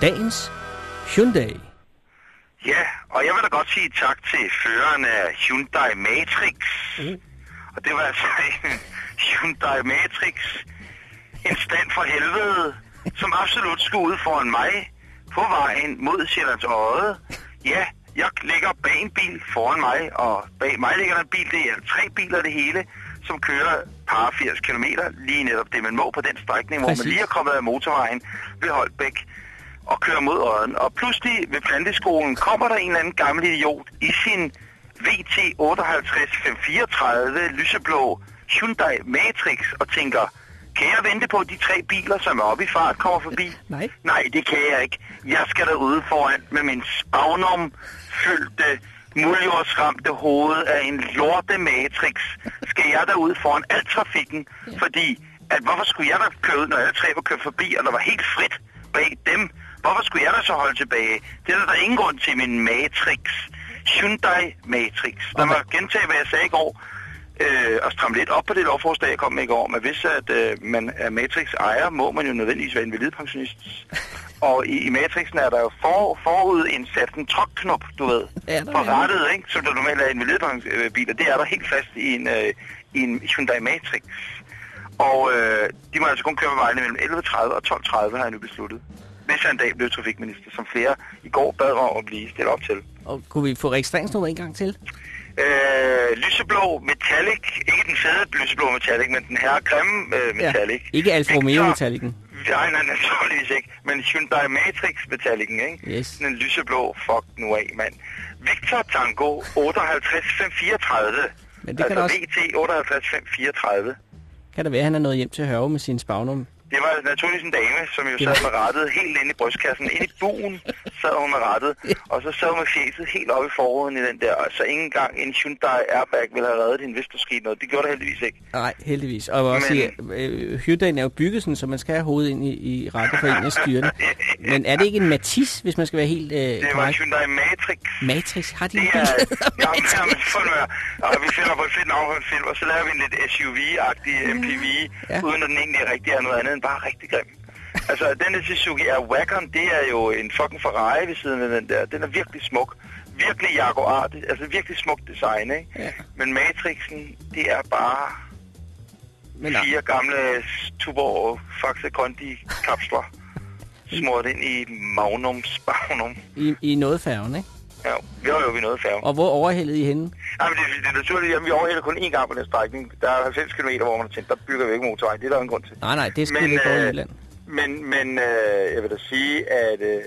Dagens Hyundai. Ja, og jeg vil da godt sige tak til føreren af Hyundai Matrix. Mm. Og det var altså en Hyundai Matrix. En stand for helvede, som absolut skulle ud foran mig på vejen mod Sjællands Øde. Ja, jeg ligger bag en bil foran mig, og bag mig ligger der en bil, det er tre biler det hele, som kører par 80 km, lige netop det, man må på den strækning, hvor Præcis. man lige er kommet af motorvejen ved Holbæk og kører mod Odden. Og pludselig ved planteskolen kommer der en eller anden gammel idiot i sin VT 58 534 lyseblå Hyundai Matrix og tænker, kan jeg vente på, at de tre biler, som er oppe i fart, kommer forbi? Nej. Nej, det kan jeg ikke. Jeg skal derude foran med min spagnum fyldte muljordsramte hoved af en lorte matrix. Skal jeg derude foran al trafikken, ja. fordi at hvorfor skulle jeg da køre ud, når alle tre var kørt forbi, og der var helt frit bag dem? Hvorfor skulle jeg da så holde tilbage? Det er der, der ingen grund til min matrix. Hyundai Matrix. Lad mig gentage, hvad jeg sagde i går øh, og stramme lidt op på det lovforslag, jeg kom med i går. Men hvis at, øh, man er Matrix ejer, må man jo nødvendigvis være invalidpensionist. Og i, i Matrixen er der jo for, forud indsat en truck-knop, du ved, Ja, på det. rattet, ikke? som der normalt er i invalidpensionsbiler. Det er der helt fast i en, øh, i en Hyundai Matrix. Og øh, de må altså kun køre på vejene mellem 11.30 og 12.30, har jeg nu besluttet. Hvis jeg en dag blev trafikminister, som flere i går bad om at blive stillet op til. Og kunne vi få registreringsnummer en gang til? Øh, lyseblå metallic. Ikke den fede lyseblå metallic, men den her grimme øh, metallic. Ja. Ikke Alfa Romeo Metallicen. Nej, nej, naturligvis ikke. Men Hyundai Matrix Metallicen, ikke? Yes. Sådan en lyseblå. Fuck nu af, mand. Victor Tango 58 534. Men det kan altså da også- VT 58 534. Kan det være, at han er nået hjem til Hørve med sin spagnum? Det var naturligvis en dame, som jo sad med rettet helt ind i brystkassen, ind i buen, sad hun med rettet, og så sad hun med fjeset helt oppe i forruden i den der, og så ikke engang en Hyundai Airbag ville have reddet hende, hvis der skete noget. Det gjorde det heldigvis ikke. Nej, heldigvis. Og også Men- sige, øh, Hyundai'en er jo bygget sådan, så man skal have hovedet ind i, i rettet for en af styrene. Men er det ikke en Matisse, hvis man skal være helt øh, Det var en? Hyundai Matrix. Matrix, har de Det er... få nu her. Og vi finder på et fedt navn på en film, og så laver vi en lidt SUV-agtig MPV, Ja. ja. uden at den egentlig rigtig er noget andet end bare rigtig grim. Altså, den der Suzuki Airwagon, det er jo en fucking Ferrari ved siden af den der. Den er virkelig smuk. Virkelig Jaguar, det, altså virkelig smuk design, ikke? Ja. Men Matrixen, det er bare Men nej. fire gamle Tuborg Faxe Kondi kapsler smurt ind i Magnum. I, I noget færgen, ikke? Ja, vi har jo vi noget færge. Og hvor overhældede I henne? Nej, men det, det er naturligt, at vi overhælder kun én gang på den strækning. Der er 90 km, hvor man har tænkt, der bygger vi ikke motorvej. Det er der jo en grund til. Nej, nej, det Men, vi ikke over i øh, Jylland. Men, men øh, jeg vil da sige, at øh,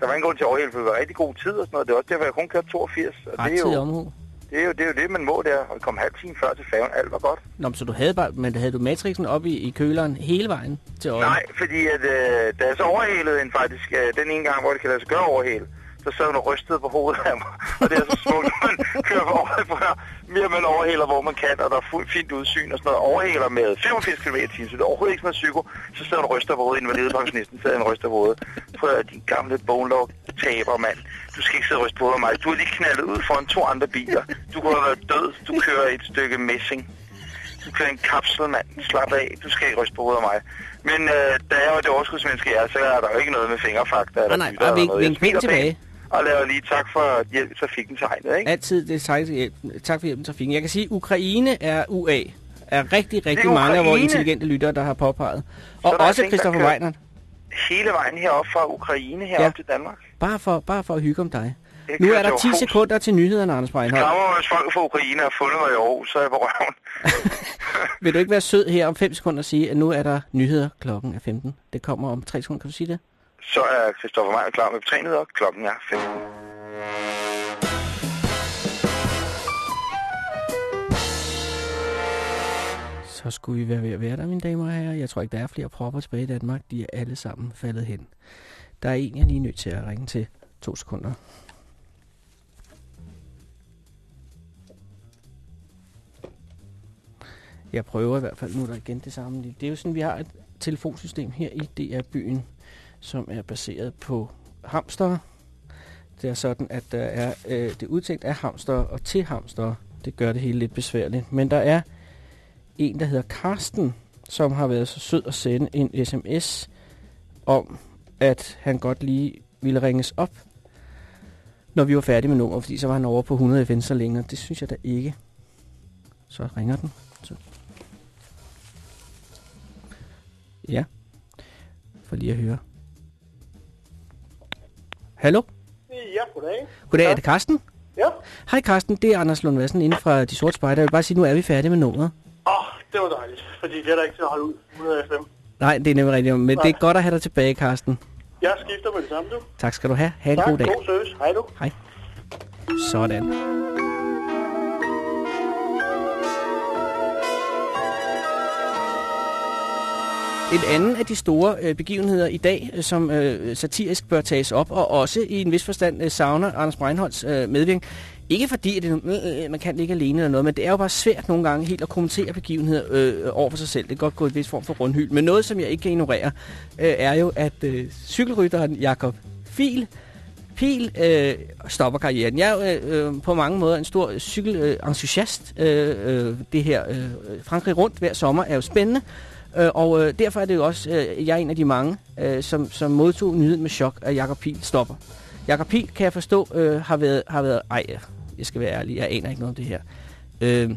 der var ingen grund til at overhælde, for det var rigtig god tid og sådan noget. Det er også derfor, jeg kun kørte 82. Og det er, jo, omhu. det, er jo, det er jo det, man må der. Og kom halv time før til færgen. Alt var godt. Nå, men så du havde bare, men havde du Matrixen op i, i køleren hele vejen til øjen? Nej, fordi at, øh, da jeg så overhælede en faktisk, øh, den ene gang, hvor det kan lade sig gøre overhæle, så sad hun og rystede på hovedet af mig. Og det er så smukt, når man kører på overhælder, mere man overhælder, hvor man kan, og der er fuldt fint udsyn og sådan noget. Overhælder med 85 km i timen, så det er overhovedet ikke sådan psyko. Så sidder hun og ryster på hovedet, invalidepensionisten sidder og ryster på hovedet. Prøv at din gamle bonelog taber, mand. Du skal ikke sidde og ryste på hovedet af mig. Du har lige knaldet ud foran to andre biler. Du kunne have været død. Du kører et stykke messing. Du kører en kapsel, mand. Slap af. Du skal ikke ryste på hovedet af mig. Men øh, da jeg var det overskudsmenneske, jeg er, så er der jo ikke noget med fingerfakta. eller Nej, nej, bare vink- vink tilbage. Og laver lige tak for hjælp i trafikken tegnet, ikke? Altid det tak, tak for hjælpen til trafikken. Jeg kan sige, at Ukraine er UA. Er rigtig, rigtig mange af vores intelligente lyttere, der har påpeget. Og også ting, Christoffer Weiner. Hele vejen herop fra Ukraine herop Ja. til Danmark. Bare for, bare for at hygge om dig. Jeg Nu er der til 10 Aarhus. sekunder til nyhederne, Anders Breinholt. Klammer, hvis folk fra Ukraine har fundet mig i Aarhus, så er jeg på røven. Vil du ikke være sød her om 5 sekunder og sige, at nu er der nyheder klokken er 15? Det kommer om 3 sekunder. Kan du sige det? Så er Christoffer Meier klar med trænet, og klokken er 15. Så skulle vi være ved at være der, mine damer og herrer. Jeg tror ikke, der er flere propper tilbage i Danmark. De er alle sammen faldet hen. Der er en, jeg er lige nødt til at ringe til. To sekunder. Jeg prøver i hvert fald nu der igen det samme. Det er jo sådan, vi har et telefonsystem her i DR-byen, som er baseret på hamster. Det er sådan, at der er, øh, det er udtænkt af hamster og til hamster. Det gør det hele lidt besværligt. Men der er en, der hedder Karsten, som har været så sød at sende en sms om, at han godt lige ville ringes op, når vi var færdige med nummer, fordi så var han over på 100 FN så længere. Det synes jeg da ikke. Så ringer den. Så. Ja. For lige at høre. Hallo? Ja, goddag. Goddag, er det Karsten? Ja. Hej Karsten, det er Anders Lund Madsen inden fra De Sorte Spejder. Jeg vil bare sige, nu er vi færdige med nummeret. Åh, oh, det var dejligt, fordi det er der ikke til at holde ud 100 FM. Nej, det er nemlig rigtigt, men det er Nej. godt at have dig tilbage, Karsten. Jeg skifter med det samme, du. Tak skal du have. Ha' en tak, god dag. god service. Hej du. Hej. Sådan. En anden af de store øh, begivenheder i dag, øh, som øh, satirisk bør tages op, og også i en vis forstand øh, savner Anders Breinholds øh, medvirkning. Ikke fordi, at det, øh, øh man kan ligge ikke alene eller noget, men det er jo bare svært nogle gange helt at kommentere begivenheder øh, over for sig selv. Det kan godt gå i en vis form for rundhyld. Men noget, som jeg ikke kan ignorere, øh, er jo, at øh, cykelrytteren Jakob Fil Pil øh, stopper karrieren. Jeg er øh, øh, på mange måder en stor cykelentusiast. Øh, øh, det her øh, Frankrig rundt hver sommer er jo spændende. Øh, og øh, derfor er det jo også, øh, jeg er en af de mange, øh, som, som modtog nyheden med chok, at Jakob Pil stopper. Jakob Pil, kan jeg forstå, øh, har været, har været... Ej, jeg skal være ærlig, jeg aner ikke noget om det her. Øh,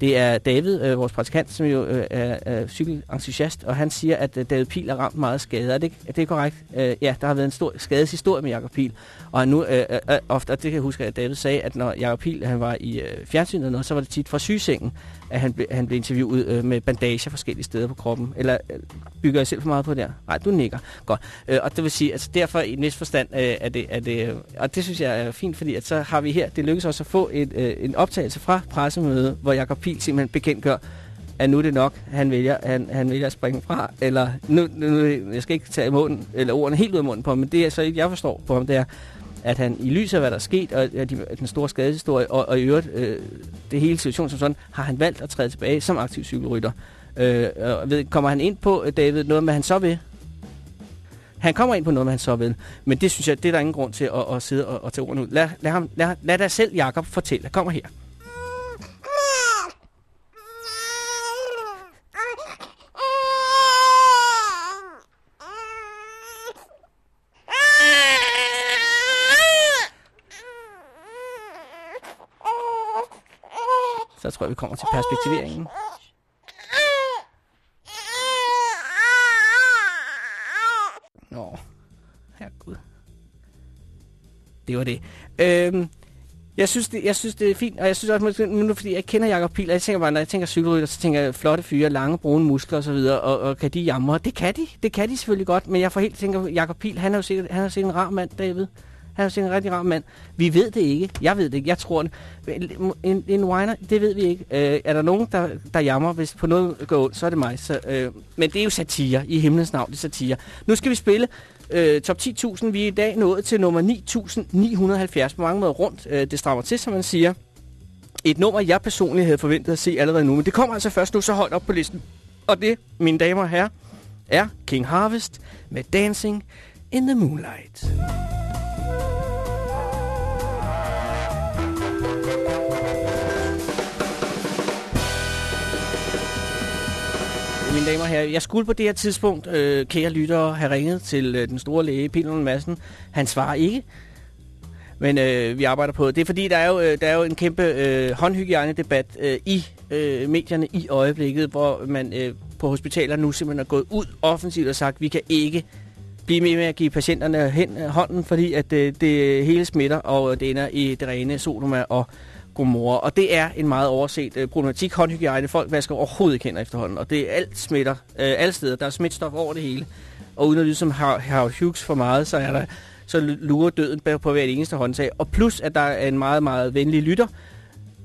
det er David, øh, vores praktikant, som jo øh, er, øh, cykelentusiast, og han siger, at øh, David Pil er ramt meget skade. Er det, er det korrekt? Øh, ja, der har været en stor skadeshistorie med Jakob Pil. Og han nu, øh, øh, øh, ofte, og det kan jeg huske, at David sagde, at når Jakob Pil han var i øh, fjernsynet noget, så var det tit fra sygesengen, at han, ble, han blev interviewet øh, med bandager forskellige steder på kroppen. Eller øh, bygger jeg selv for meget på der? Nej, du nikker. Godt. Øh, og det vil sige, altså derfor i næste forstand øh, er det, er det, og det synes jeg er fint, fordi at så har vi her, det lykkedes også at få et, øh, en optagelse fra pressemødet, hvor Jakob Pil simpelthen bekendtgør, at nu er det nok, han vælger, han, han vælger at springe fra, eller nu, nu, jeg skal ikke tage munden, eller ordene helt ud af munden på ham, men det er så ikke, jeg forstår på ham, det er, at han i lyset af, hvad der er sket, og de, den store skadeshistorie, og, og i øvrigt øh, det hele situation som sådan, har han valgt at træde tilbage som aktiv cykelrytter. Øh, og ved, kommer han ind på, øh, David, noget med han så vil? Han kommer ind på noget, med han så vil. Men det synes jeg, det er der ingen grund til at, at sidde og, og tage ordene ud. Lad, lad, ham, lad, lad dig selv, Jakob fortælle. Kommer her. Tror jeg, vi kommer til perspektiveringen. Nå, herregud. Det var det. Øhm, jeg synes, det, jeg synes, det er fint, og jeg synes også, måske, nu fordi jeg kender Jakob Pil, og jeg tænker bare, når jeg tænker cykelrytter, så tænker jeg flotte fyre, lange, brune muskler osv., og, og, og kan de jamre? Det kan de, det kan de selvfølgelig godt, men jeg får helt tænker, Jakob Pil, han er jo sikkert, han er sikkert en rar mand, David. Han er sikkert en rigtig rar mand. Vi ved det ikke. Jeg ved det ikke. Jeg tror det. En, en whiner, det ved vi ikke. Øh, er der nogen, der, der jammer, hvis på noget går ondt, så er det mig. Så, øh, men det er jo satire. I himlens navn, det er satire. Nu skal vi spille øh, top 10.000. Vi er i dag nået til nummer 9.970. På mange måder rundt. Øh, det strammer til, som man siger. Et nummer, jeg personligt havde forventet at se allerede nu. Men det kommer altså først nu så højt op på listen. Og det, mine damer og herrer, er King Harvest med Dancing in the Moonlight. Mine damer og herrer, jeg skulle på det her tidspunkt, øh, kære lyttere, have ringet til øh, den store læge, Peter Madsen. Han svarer ikke, men øh, vi arbejder på det. Det er fordi, der er jo, øh, der er jo en kæmpe øh, håndhygiejne-debat øh, i øh, medierne i øjeblikket, hvor man øh, på hospitaler nu simpelthen er gået ud offensivt og sagt, vi kan ikke blive med med at give patienterne hen øh, hånden, fordi at øh, det hele smitter, og øh, det ender i det rene Sodoma og Gomorra. Og det er en meget overset øh, problematik. Håndhygiejne, folk vasker overhovedet ikke hænder efterhånden, og det er alt smitter øh, alle steder. Der er smitstof over det hele. Og uden at lyde som Harry Hughes for meget, så er der så lurer døden på hvert eneste håndtag. Og plus, at der er en meget, meget venlig lytter,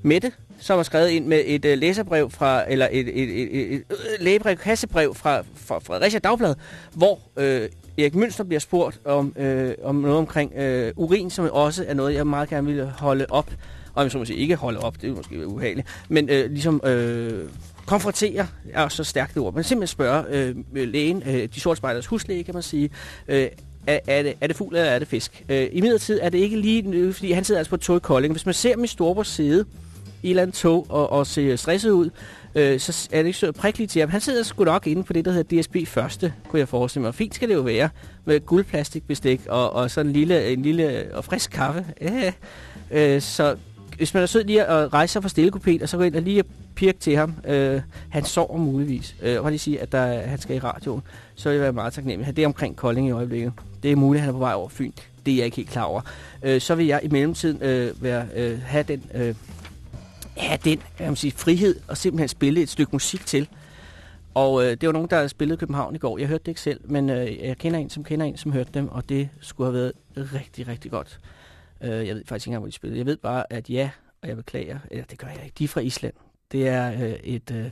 Mette, som har skrevet ind med et uh, læserbrev fra, eller et, et, et, et, et øh, lægebrev, kassebrev fra, fra Fredericia Dagblad, hvor øh, Erik Mønster bliver spurgt om, øh, om noget omkring øh, urin, som også er noget, jeg meget gerne vil holde op. Og jeg så må sige, ikke holde op, det er måske ubehageligt, men øh, ligesom øh, konfrontere er så stærkt det ord, men simpelthen spørge øh, lægen, øh, de sorte spejders huslæge, kan man sige, øh, er, er, det, er det fugl eller er det fisk? Øh, I midlertid er det ikke lige, nu, fordi han sidder altså på et tog i Kolding. Hvis man ser min i Storborg side i et eller andet tog og, og ser stresset ud, øh, så er det ikke så prikkeligt til ham. Han sidder sgu nok inde på det, der hedder DSB første, kunne jeg forestille mig. Fint skal det jo være, med guldplastikbestik og, og sådan en lille, en lille og frisk kaffe. Ja. Øh, så hvis man er sød lige at rejse sig fra stillekopet, og så gå ind og lige pirke til ham. Øh, han sover muligvis. Øh, og lige sige, at der, han skal i radioen. Så vil jeg være meget taknemmelig. Det er omkring Kolding i øjeblikket. Det er muligt, at han er på vej over Fyn. Det er jeg ikke helt klar over. Øh, så vil jeg i mellemtiden øh, være, øh, have den, øh, have den kan man sige, frihed og simpelthen spille et stykke musik til. Og øh, det var nogen, der spillede i København i går. Jeg hørte det ikke selv, men øh, jeg kender en, som kender en, som hørte dem, og det skulle have været rigtig, rigtig godt. Øh, jeg ved faktisk ikke engang, hvor de spillede. Jeg ved bare, at ja, og jeg beklager, eller det gør jeg ikke, de er fra Island. Det er øh, et... Øh,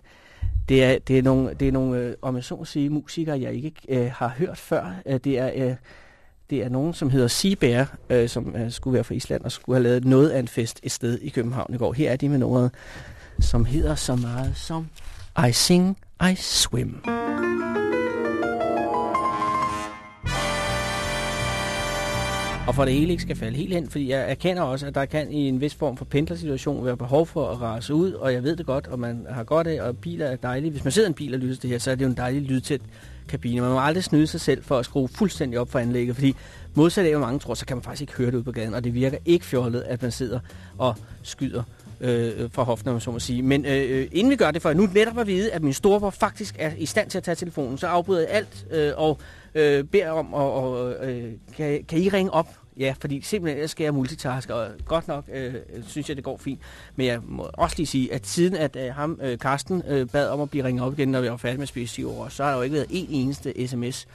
det er, det er nogle, det er nogle øh, om jeg så må sige, musikere, jeg ikke øh, har hørt før. Øh, det er, øh, det er nogen, som hedder Seabear, øh, som øh, skulle være fra Island og skulle have lavet noget af en fest et sted i København i går. Her er de med noget, som hedder så meget som I Sing, I Swim. Og for det hele ikke skal falde helt hen, fordi jeg erkender også, at der kan i en vis form for pendlersituation være behov for at rase ud, og jeg ved det godt, og man har godt af, og biler er dejlige. Hvis man sidder i en bil og lytter til det her, så er det jo en dejlig lydtæt kabine. Man må aldrig snyde sig selv for at skrue fuldstændig op for anlægget, fordi modsat af, hvor mange tror, så kan man faktisk ikke høre det ud på gaden, og det virker ikke fjollet, at man sidder og skyder øh, fra hoften, om så må sige. Men øh, øh, inden vi gør det, for nu netop at vide, at min storebror faktisk er i stand til at tage telefonen, så afbryder jeg alt øh, og øh, beder om, og, og, øh, kan, kan I ringe op? Ja, fordi simpelthen skal jeg multitaske, og godt nok øh, synes jeg, det går fint. Men jeg må også lige sige, at siden at øh, ham, øh, Karsten, øh, bad om at blive ringet op igen, når vi var færdige med spise år, så har der jo ikke været en eneste sms.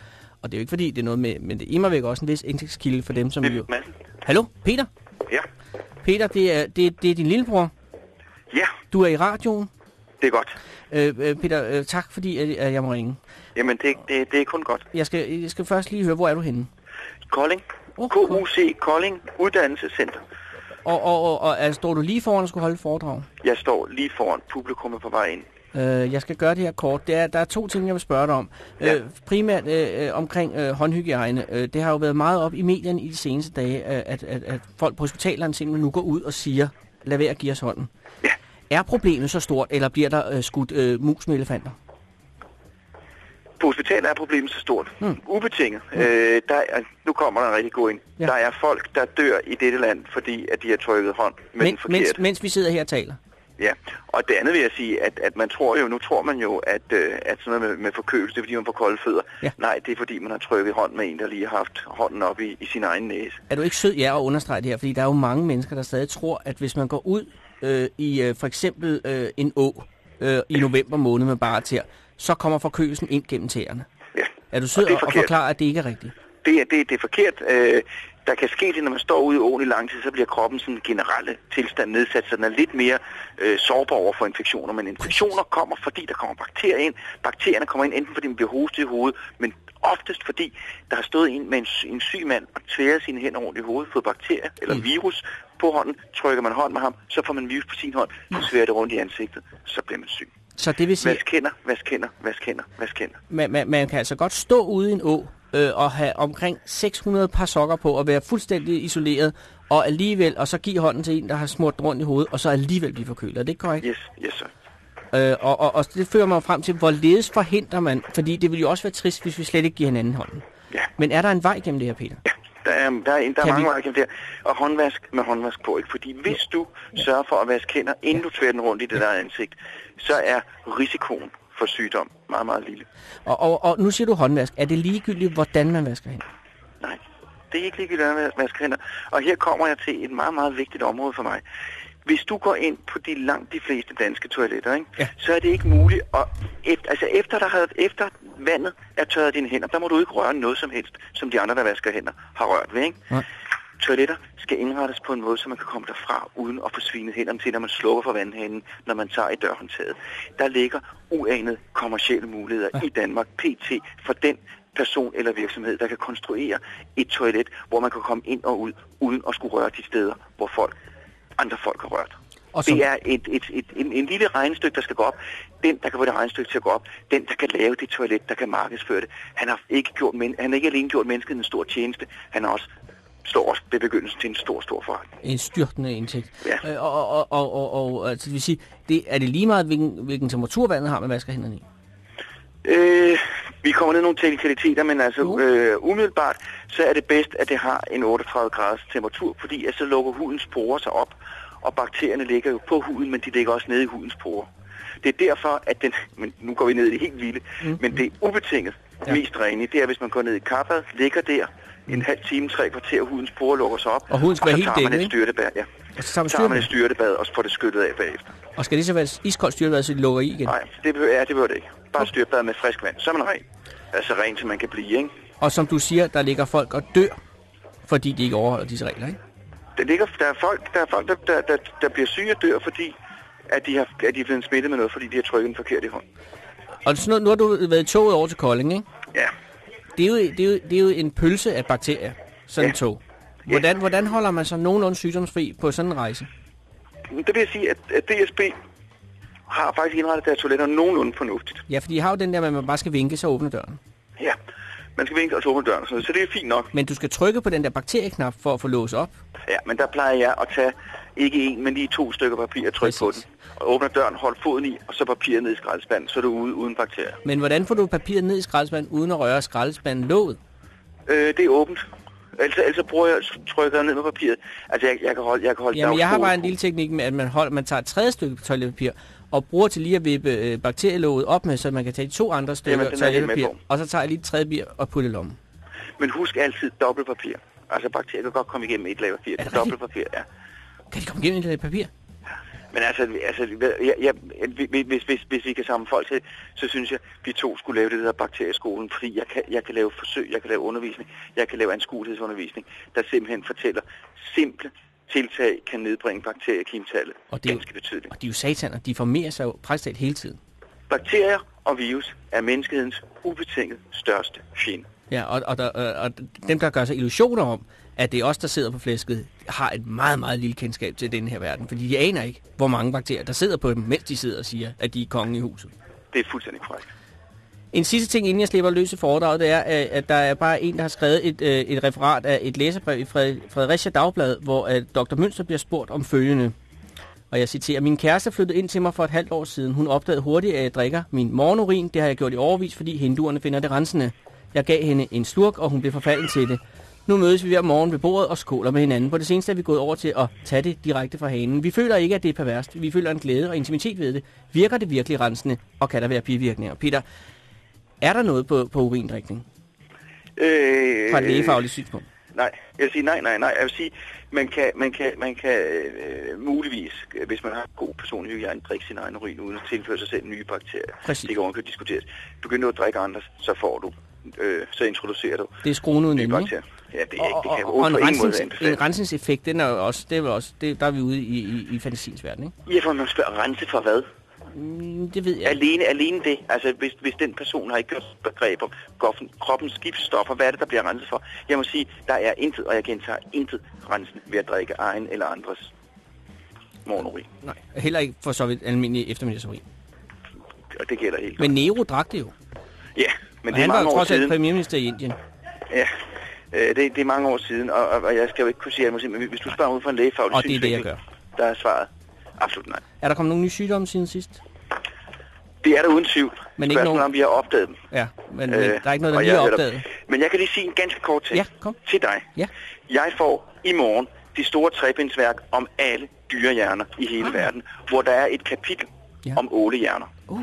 Og det er jo ikke fordi, det er noget med, men det er immer væk også en vis indtægtskilde for dem, som jo... Hallo, Peter? Ja. Peter, det er, det, det er din lillebror. Ja. Du er i radioen. Det er godt. Øh, øh, Peter, øh, tak fordi at, jeg må ringe. Jamen, det, det, det er kun godt. Jeg skal, jeg skal først lige høre, hvor er du henne? Kolding. Oh, KUC Kolding Uddannelsescenter. Og, og, og, og altså, står du lige foran at skulle holde foredrag? Jeg står lige foran publikum er på vej ind. Øh, jeg skal gøre det her kort. Det er, der er to ting, jeg vil spørge dig om. Ja. Øh, primært øh, øh, omkring øh, håndhygiejne. Øh, det har jo været meget op i medierne i de seneste dage, øh, at, at, at folk på hospitalerne simpelthen nu går ud og siger, lad være at give os hånden. Ja. Er problemet så stort, eller bliver der øh, skudt øh, mus med elefanter? På hospitalet er problemet så stort. Hmm. Ubetinget. Hmm. Øh, der er, nu kommer der en rigtig god ind. Ja. Der er folk, der dør i dette land, fordi at de har trykket hånd med den Men, forkerte. mens, mens vi sidder her og taler. Ja, og det andet vil jeg sige, at, at man tror jo, nu tror man jo, at, øh, at sådan noget med, med forkølelse, det er fordi, man får kolde fødder. Ja. Nej, det er fordi, man har trykket hånd med en, der lige har haft hånden op i, i sin egen næse. Er du ikke sød, ja, at understrege det her? Fordi der er jo mange mennesker, der stadig tror, at hvis man går ud øh, i øh, for eksempel øh, en å øh, i november måned med bare tæer, så kommer forkølelsen ind gennem tæerne. Ja. Er du sød Og og, og forklare, at det ikke er rigtigt? Det er, det, det er forkert. Øh, der kan ske det, når man står ude i åen i lang tid, så bliver kroppen sådan generelle tilstand nedsat, så den er lidt mere øh, sårbar over for infektioner. Men infektioner kommer, fordi der kommer bakterier ind. Bakterierne kommer ind enten fordi man bliver hostet i hovedet, men oftest fordi der har stået en med en, en syg mand og tværet sine hænder rundt i hovedet, fået bakterier eller Mm. virus på hånden. Trykker man hånd med ham, så får man virus på sin hånd, så sværer det rundt i ansigtet, så bliver man syg. Så det vil sige, Vask hænder, vask hænder, vask hænder, vask hænder. man, man, man kan altså godt stå ude i en å øh, og have omkring 600 par sokker på og være fuldstændig isoleret, og alligevel, og så give hånden til en, der har smurt rundt i hovedet, og så alligevel blive forkølet. Er det ikke korrekt? Yes, yes sir. Øh, og, og, og det fører mig frem til, hvorledes forhindrer man, fordi det vil jo også være trist, hvis vi slet ikke giver hinanden hånden. Ja. Men er der en vej gennem det her, Peter? Ja, der er, der er, der er mange veje her. Og håndvask med håndvask på, ikke? Fordi hvis du sørger for at vaske hænder, inden du tværer den rundt i det der ansigt, så er risikoen for sygdom meget, meget lille. Og, og, og nu siger du håndvask. Er det ligegyldigt, hvordan man vasker hænder? Nej, det er ikke ligegyldigt at vaske hænder. Og her kommer jeg til et meget, meget vigtigt område for mig. Hvis du går ind på de langt de fleste danske toiletter, ikke? Ja. så er det ikke muligt at... Efter, altså efter, der har, efter vandet er tørret dine hænder, der må du ikke røre noget som helst, som de andre, der vasker hænder, har rørt ved. Ikke? Nej. Toiletter skal indrettes på en måde, så man kan komme derfra uden at få svinet hænderne til, når man slukker for vandhanen, når man tager i dørhåndtaget. Der ligger uanede kommercielle muligheder ja. i Danmark, PT, for den person eller virksomhed, der kan konstruere et toilet, hvor man kan komme ind og ud, uden at skulle røre de steder, hvor folk, andre folk har rørt. Og som- Det er et, et, et, en, en lille regnestykke, der skal gå op. Den, der kan få det regnestykke til at gå op, den, der kan lave det toilet, der kan markedsføre det. Han har ikke, gjort, men, han har ikke alene gjort mennesket en stor tjeneste, han har også står også ved begyndelsen til en stor, stor forretning. En styrtende indtægt. Ja. Øh, og, og, og, og, og altså, det vil sige, det, er det lige meget, hvilken, hvilken temperatur vandet har, man vasker hænderne i? Øh, vi kommer ned nogle teknikaliteter, men altså Jo. øh, umiddelbart, så er det bedst, at det har en 38 graders temperatur, fordi at så lukker hudens porer sig op, og bakterierne ligger jo på huden, men de ligger også nede i hudens porer. Det er derfor, at den, men nu går vi ned i det helt vilde, mm. men det er ubetinget Ja. mest rene, det er, hvis man går ned i kappet, ligger der en halv time, tre kvarter, hudens porer lukker sig op, Og huden skal og så helt tager man dækket, et ikke? styrtebad, ja. Og så tager man tager man et styrtebad. og så får det skyllet af bagefter. Og skal det så være iskoldt styrtebad, så det lukker i igen? Nej, det behøver, ja, det behøver det ikke. Bare et styrtebad med frisk vand, så er man ren. Altså ren, som man kan blive, ikke? Og som du siger, der ligger folk og dør, fordi de ikke overholder disse regler, ikke? Der, ligger, der er folk, der, er folk der, der, der, der bliver syge og dør, fordi at de, har, at de er blevet smittet med noget, fordi de har trykket en forkert i hånd. Og sådan noget, nu har du været i toget over til Kolding, ikke? Ja. Det er jo, det er jo, det er jo en pølse af bakterier, sådan Ja. et tog. Hvordan, hvordan holder man sig nogenlunde sygdomsfri på sådan en rejse? Det vil jeg sige, at, at DSB har faktisk indrettet deres toiletter nogenlunde fornuftigt. Ja, fordi de har jo den der at man bare skal vinke, så åbner døren. Ja. Man skal vinke og så åbne døren, så det er fint nok. Men du skal trykke på den der bakterieknap for at få låst op. Ja, men der plejer jeg at tage ikke en, men lige to stykker papir og trykke på den. Og åbner døren, hold foden i, og så papiret ned i skraldespanden, så er du ude uden bakterier. Men hvordan får du papiret ned i skraldespanden, uden at røre skraldespanden låget? Øh, det er åbent. Ellers, ellers bruger jeg, trykker jeg ned med papiret. Altså, jeg, jeg kan holde, jeg kan holde Jamen, jeg har bare en lille teknik med, at man, hold, man tager et tredje stykke toiletpapir, og bruger til lige at vippe øh, bakterielåget op med, så man kan tage de to andre stykker Jamen, toiletpapir, og så tager jeg lige et tredje papir og putte i lommen. Men husk altid dobbeltpapir. Altså, bakterier kan godt komme igennem et lag papir. Det Dobbeltpapir, ja. Kan de komme igennem i det papir? Men altså, altså jeg, jeg, hvis, hvis, hvis, hvis vi kan samle folk til, så synes jeg, vi to skulle lave det, der hedder bakterieskolen, fordi jeg kan, jeg kan lave forsøg, jeg kan lave undervisning, jeg kan lave anskuelighedsundervisning, der simpelthen fortæller simple tiltag kan nedbringe bakteriekimtallet Og det er ganske betydeligt. Og de er jo sataner, de formerer sig jo praktisk talt hele tiden. Bakterier og virus er menneskehedens ubetinget største fjende. Ja, og, og, der, øh, og dem, der gør sig illusioner om, at det er os, der sidder på flæsket, har et meget, meget lille kendskab til den her verden. Fordi de aner ikke, hvor mange bakterier, der sidder på dem, mens de sidder og siger, at de er kongen i huset. Det er fuldstændig korrekt. En sidste ting, inden jeg slipper løs i foredraget, det er, at der er bare en, der har skrevet et, øh, et referat af et læserbrev i Fredericia Dagblad, hvor øh, Dr. Mønster bliver spurgt om følgende. Og jeg citerer, min kæreste flyttede ind til mig for et halvt år siden. Hun opdagede hurtigt, at jeg drikker min morgenurin. Det har jeg gjort i overvis, fordi hinduerne finder det rensende. Jeg gav hende en slurk, og hun blev forfalden til det. Nu mødes vi hver morgen ved bordet og skåler med hinanden. På det seneste er vi gået over til at tage det direkte fra hanen. Vi føler ikke, at det er perverst. Vi føler en glæde og intimitet ved det. Virker det virkelig rensende, og kan der være bivirkninger? Peter, er der noget på, på urindrikning Øh, fra et lægefagligt synspunkt? Nej, jeg vil sige nej, nej, nej. Jeg vil sige, man kan, man kan, man kan øh, muligvis, øh, hvis man har god personlig hygiejne, drikke sin egen urin uden at tilføre sig selv nye bakterier. Præcis. Det kan ovenkøbet diskuteres. Begynder du at drikke andre, så får du, øh, så introducerer du Det er skruen uden nye ende, ikke? bakterier. Ja, det er ikke, Og, det kan og, og en, anbefale. en rensningseffekt, den er jo også, det er også det, der er vi ude i, i, i fantasiens verden, ikke? Ja, for man spørger rense for hvad? Mm, det ved jeg. Alene, alene det. Altså, hvis, hvis den person har ikke gjort begreb om kroppen, kroppens giftstoffer, hvad er det, der bliver renset for? Jeg må sige, der er intet, og jeg gentager intet rensende ved at drikke egen eller andres morgenurin. Nej, heller ikke for så vidt almindelig eftermiddagsurin. Og det gælder helt Men Nero drak det jo. Ja, men og det er han var jo mange år trods alt siden. premierminister i Indien. Ja, øh, det, det er mange år siden, og, og, og jeg skal jo ikke kunne sige, at men hvis du spørger ud fra en lægefaglig Og det er det, jeg synsvinkel, Der er svaret absolut nej. Er der kommet nogle nye sygdomme siden sidst? Det er der uden tvivl. Men ikke nogen- om vi har opdaget dem. Ja, men, men Øh, der er ikke noget, der lige er opdaget. Men jeg kan lige sige en ganske kort ting Ja, kom. til dig. Ja. Jeg får i morgen det store trebindsværk om alle dyrehjerner i hele Ah. verden, hvor der er et kapitel Ja. om ålehjerner. Uh,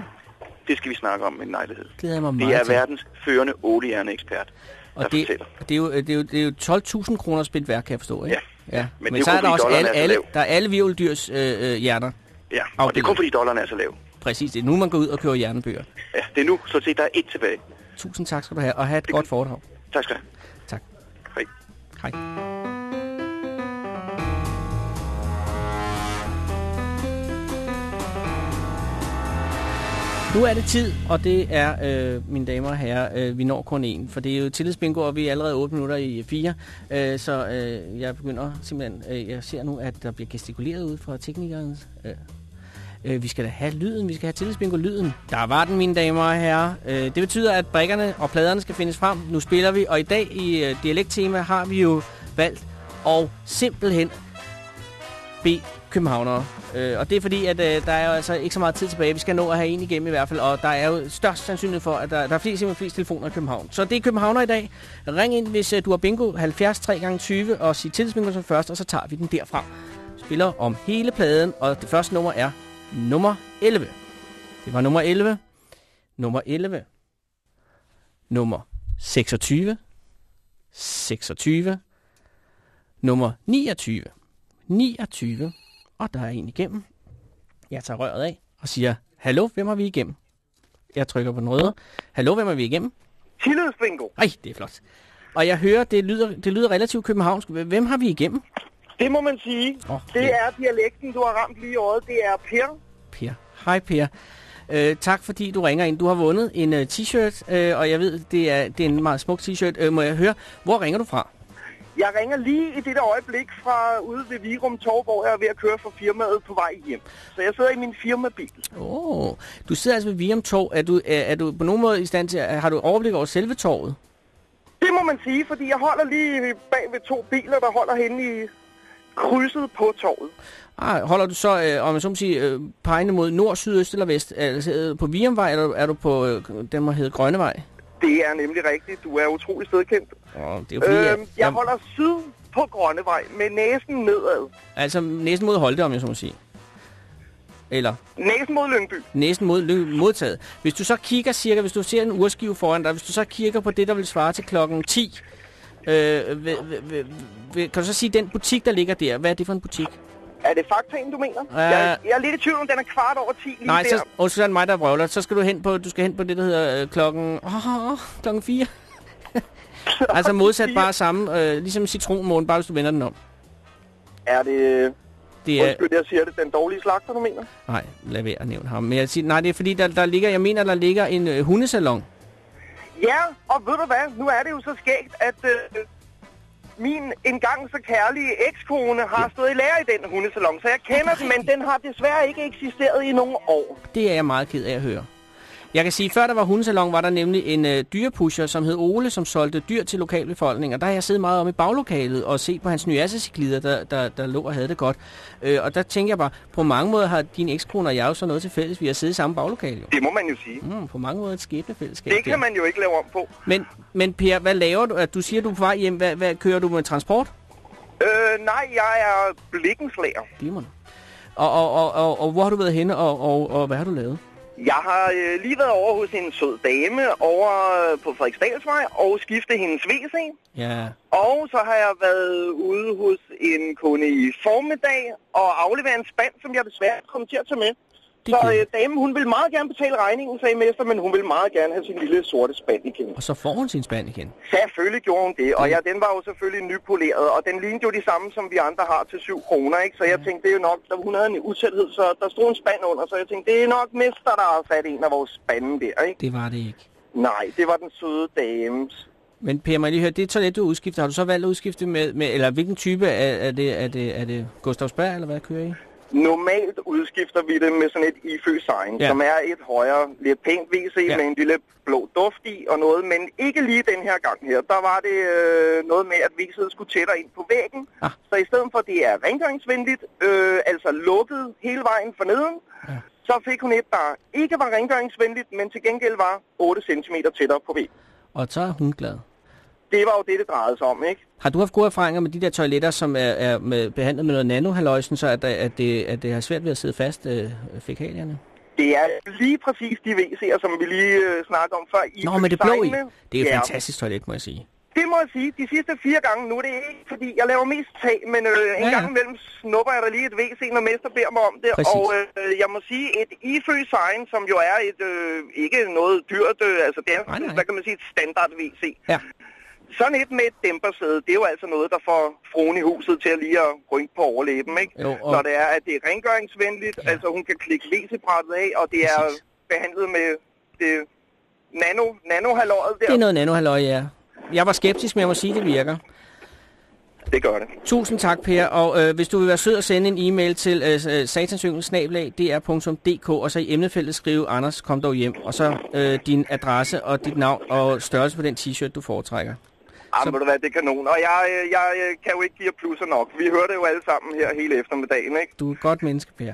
Det skal vi snakke om med en lejlighed. glæder mig Det meget er til. verdens førende ålehjerneekspert, der Og det, fortæller. det, er jo, det, er jo, det er jo 12.000 kroner spændt værk, kan jeg forstå, ikke? Ja. Ja. Men Men, det så er der også alle, er alle, der er alle virveldyrs øh, øh, hjerner. Ja, og det er kun fordi dollaren er så lav. Præcis, det er nu, man går ud og køber hjernebøger. Ja, det er nu, så se, der er et tilbage. Tusind tak skal du have, og have et godt foredrag. Tak skal du have. Tak. Hej. Hej. Nu er det tid, og det er, øh, mine damer og herrer, øh, vi når kun en, for det er jo tillidsbingo, og vi er allerede 8 minutter i 4, øh, så øh, jeg begynder simpelthen, øh, jeg ser nu, at der bliver gestikuleret ud fra teknikernes. Øh, øh, vi skal da have lyden, vi skal have tillidsbingo-lyden. Der var den, mine damer og herrer. Øh, det betyder, at brikkerne og pladerne skal findes frem. Nu spiller vi, og i dag i øh, dialekttema har vi jo valgt og simpelthen bede københavnere. Øh, og det er fordi, at øh, der er jo altså ikke så meget tid tilbage. Vi skal nå at have en igennem i hvert fald, og der er jo størst sandsynlighed for, at der, der er flest, simpelthen flest telefoner i København. Så det er københavner i dag. Ring ind, hvis øh, du har bingo 70 3 20 og sig tillidsbingo som først, og så tager vi den derfra. Spiller om hele pladen, og det første nummer er nummer 11. Det var nummer 11. Nummer 11. Nummer 26. 26. Nummer 29. 29. Og der er en igennem. Jeg tager røret af og siger, Hallo, hvem har vi igennem? Jeg trykker på den røde. Hallo, hvem har vi igennem? Tillidsbingo. Ej, det er flot. Og jeg hører, det lyder, det lyder relativt københavnsk. Hvem har vi igennem? Det må man sige. Åh, Det er dialekten, du har ramt lige i øjet. Det er Per. Per. Hej Per. Øh, tak fordi du ringer ind. Du har vundet en uh, t-shirt, øh, og jeg ved, det er, det er en meget smuk t-shirt. Øh, må jeg høre, hvor ringer du fra? Jeg ringer lige i dette øjeblik fra ude ved Virum Torv, hvor jeg er ved at køre for firmaet på vej hjem. Så jeg sidder i min firmabil. Åh, oh, du sidder altså ved Virum Torv. Er du, er, er du på nogen måde i stand til, har du overblik over selve torvet? Det må man sige, fordi jeg holder lige bag ved to biler, der holder henne i krydset på torvet. Ah, holder du så, øh, om jeg så må sige, øh, pegende mod nord, syd, øst eller vest? Altså, du på Virumvej, eller er du på øh, den, må hedde Grønnevej? Det er nemlig rigtigt. Du er utrolig stedkendt. Oh, det er jo fordi, Øhm, jeg, jeg holder syd på Grønnevej med næsen nedad. altså næsten mod Holte, om jeg så må sige. Eller Næsen mod Lyngby. næsten mod Lyng- modtaget. Hvis du så kigger cirka, hvis du ser en urskive foran dig, hvis du så kigger på det, der vil svare til klokken 10, øh, ved, ved, ved, ved, kan du så sige, den butik, der ligger der, hvad er det for en butik? Er det faktaen, du mener? Ja. Jeg, jeg er lidt i tvivl om, den er kvart over 10 lige Nej, der. så, og så er det mig, der vrøvler. Så skal du hen på, du skal hen på det, der hedder øh, klokken, åh, klokken 4. altså modsat bare samme, øh, ligesom citronmålen, bare hvis du vender den om. Er det... Det er, Undskyld, jeg siger det. Den dårlige slagter, du mener? nej, lad være at nævne ham. Men jeg siger, nej, det er fordi, der, der ligger, jeg mener, der ligger en øh, hundesalon. Ja, og ved du hvad? Nu er det jo så skægt, at øh, min engang så kærlige ekskone har stået i lære i den hundesalon. Så jeg kender den, men den har desværre ikke eksisteret i nogle år. Det er jeg meget ked af at høre. Jeg kan sige, før der var hundesalon, var der nemlig en øh, dyrepusher, som hed Ole, som solgte dyr til lokalbefolkningen. Og der har jeg siddet meget om i baglokalet og set på hans nye assecyklider, der, der, der lå og havde det godt. Øh, og der tænker jeg bare, på mange måder har din ekskone og jeg jo så noget til fælles. Vi har siddet i samme baglokale jo. Det må man jo sige. Mm, på mange måder et skæbnefællesskab. Det kan man jo ikke lave om på. Men, men Per, hvad laver du? At Du siger, du er på vej hjem. Hvad, hvad kører du med transport? Øh, nej, jeg er blikkenslager. Glimrende. Og, og, og, og, og hvor har du været henne, og, og, og hvad har du lavet? Jeg har øh, lige været over hos en sød dame over øh, på Frederiksdalsvej og skiftet hendes WC. Ja, Og så har jeg været ude hos en kunde i formiddag og aflevere en spand, som jeg desværre kom til at tage med. Det Så øh, damen, hun vil meget gerne betale regningen, sagde mester, men hun vil meget gerne have sin lille sorte spand igen. og så får hun sin spand igen. Selvfølgelig gjorde hun det, og ja, den var jo selvfølgelig nypoleret, og den lignede jo de samme, som vi andre har til 7 kroner, ikke? Så jeg tænkte, det er jo nok, der hun havde en udsæthed, så der stod en spand under, så jeg tænkte, det er nok mester, der har sat en af vores spande der, ikke? Det var det ikke. Nej, det var den søde dames. Men Per, må jeg lige høre, det toilet, du har udskiftet, har du så valgt at udskifte med, med eller hvilken type er, er det? Er det, er det Gustavsberg, eller hvad kører I? Normalt udskifter vi det med sådan et ifø sign, Ja. som er et højere, lidt pænt WC Ja. med en lille blå duft i og noget, men ikke lige den her gang her. Der var det øh, noget med, at WC'et skulle tættere ind på væggen, Ah. så i stedet for, at det er rengøringsvenligt, øh, altså lukket hele vejen for neden, Ja. så fik hun et, der ikke var rengøringsvenligt, men til gengæld var 8 cm tættere på væggen. Og så er hun glad. Det var jo det, det drejede sig om, ikke? Har du haft gode erfaringer med de der toiletter, som er, er med, behandlet med noget nanohaløjsen, så at, at, det, at det har svært ved at sidde fast, øh, fækalierne? Det er lige præcis de WC'er, som vi lige øh, snakkede om før. Nå, med det blå i. Det er et Ja. fantastisk toilet, må jeg sige. Det må jeg sige. De sidste fire gange nu, det er ikke fordi, jeg laver mest tag, men øh, en ja, ja. gang imellem snupper jeg da lige et WC, når mester beder mig om det. Præcis. Og øh, jeg må sige, et ifø sign, som jo er et øh, ikke noget dyrt, øh, altså det er, Nej, nej. hvad kan man sige, et standard WC. Ja. Sådan et med et dæmpersæde, det er jo altså noget, der får fruen i huset til at lige at rynke på overlæben, ikke? Jo, og- Når det er, at det er rengøringsvenligt, Ja. altså hun kan klikke WC-brættet af, og det er Præcis. behandlet med det nano, nano-halløjet der. Det er noget nanohaløj, ja. Jeg var skeptisk, men jeg må sige, det virker. det gør det. Tusind tak, Per. Og øh, hvis du vil være sød at sende en e-mail til øh, satansyngel-dr.dk, og så i emnefeltet skrive, Anders, kom dog hjem, og så øh, din adresse og dit navn og størrelse på den t-shirt, du foretrækker. Jamen, Så- ved du hvad, det er kanon. Og jeg, jeg øh, kan jo ikke give jer plusser nok. Vi hører det jo alle sammen her hele eftermiddagen, ikke? Du er et godt menneske, Per.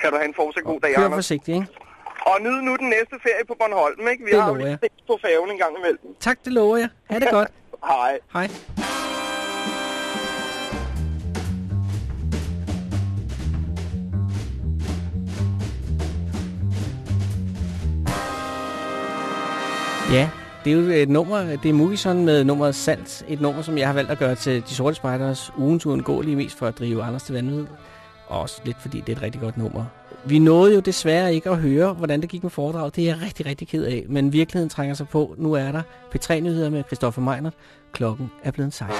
Kan du have en fortsat god dag, Kør Anders? forsigtigt, ikke? Og nyd nu den næste ferie på Bornholm, ikke? Vi Det har jo jeg. sex på færgen en gang imellem. Tak, det lover jeg. Ha' det godt. Hej. Hej. Ja, det er jo et nummer, det er Mugison med nummeret Salt. Et nummer, som jeg har valgt at gøre til De Sorte Spejders ugens uundgåelige mest for at drive Anders til vanvid. Og også lidt fordi det er et rigtig godt nummer. Vi nåede jo desværre ikke at høre, hvordan det gik med foredraget. Det er jeg rigtig, rigtig ked af. Men virkeligheden trænger sig på. Nu er der P3-nyheder med Christoffer Meinert. Klokken er blevet 16.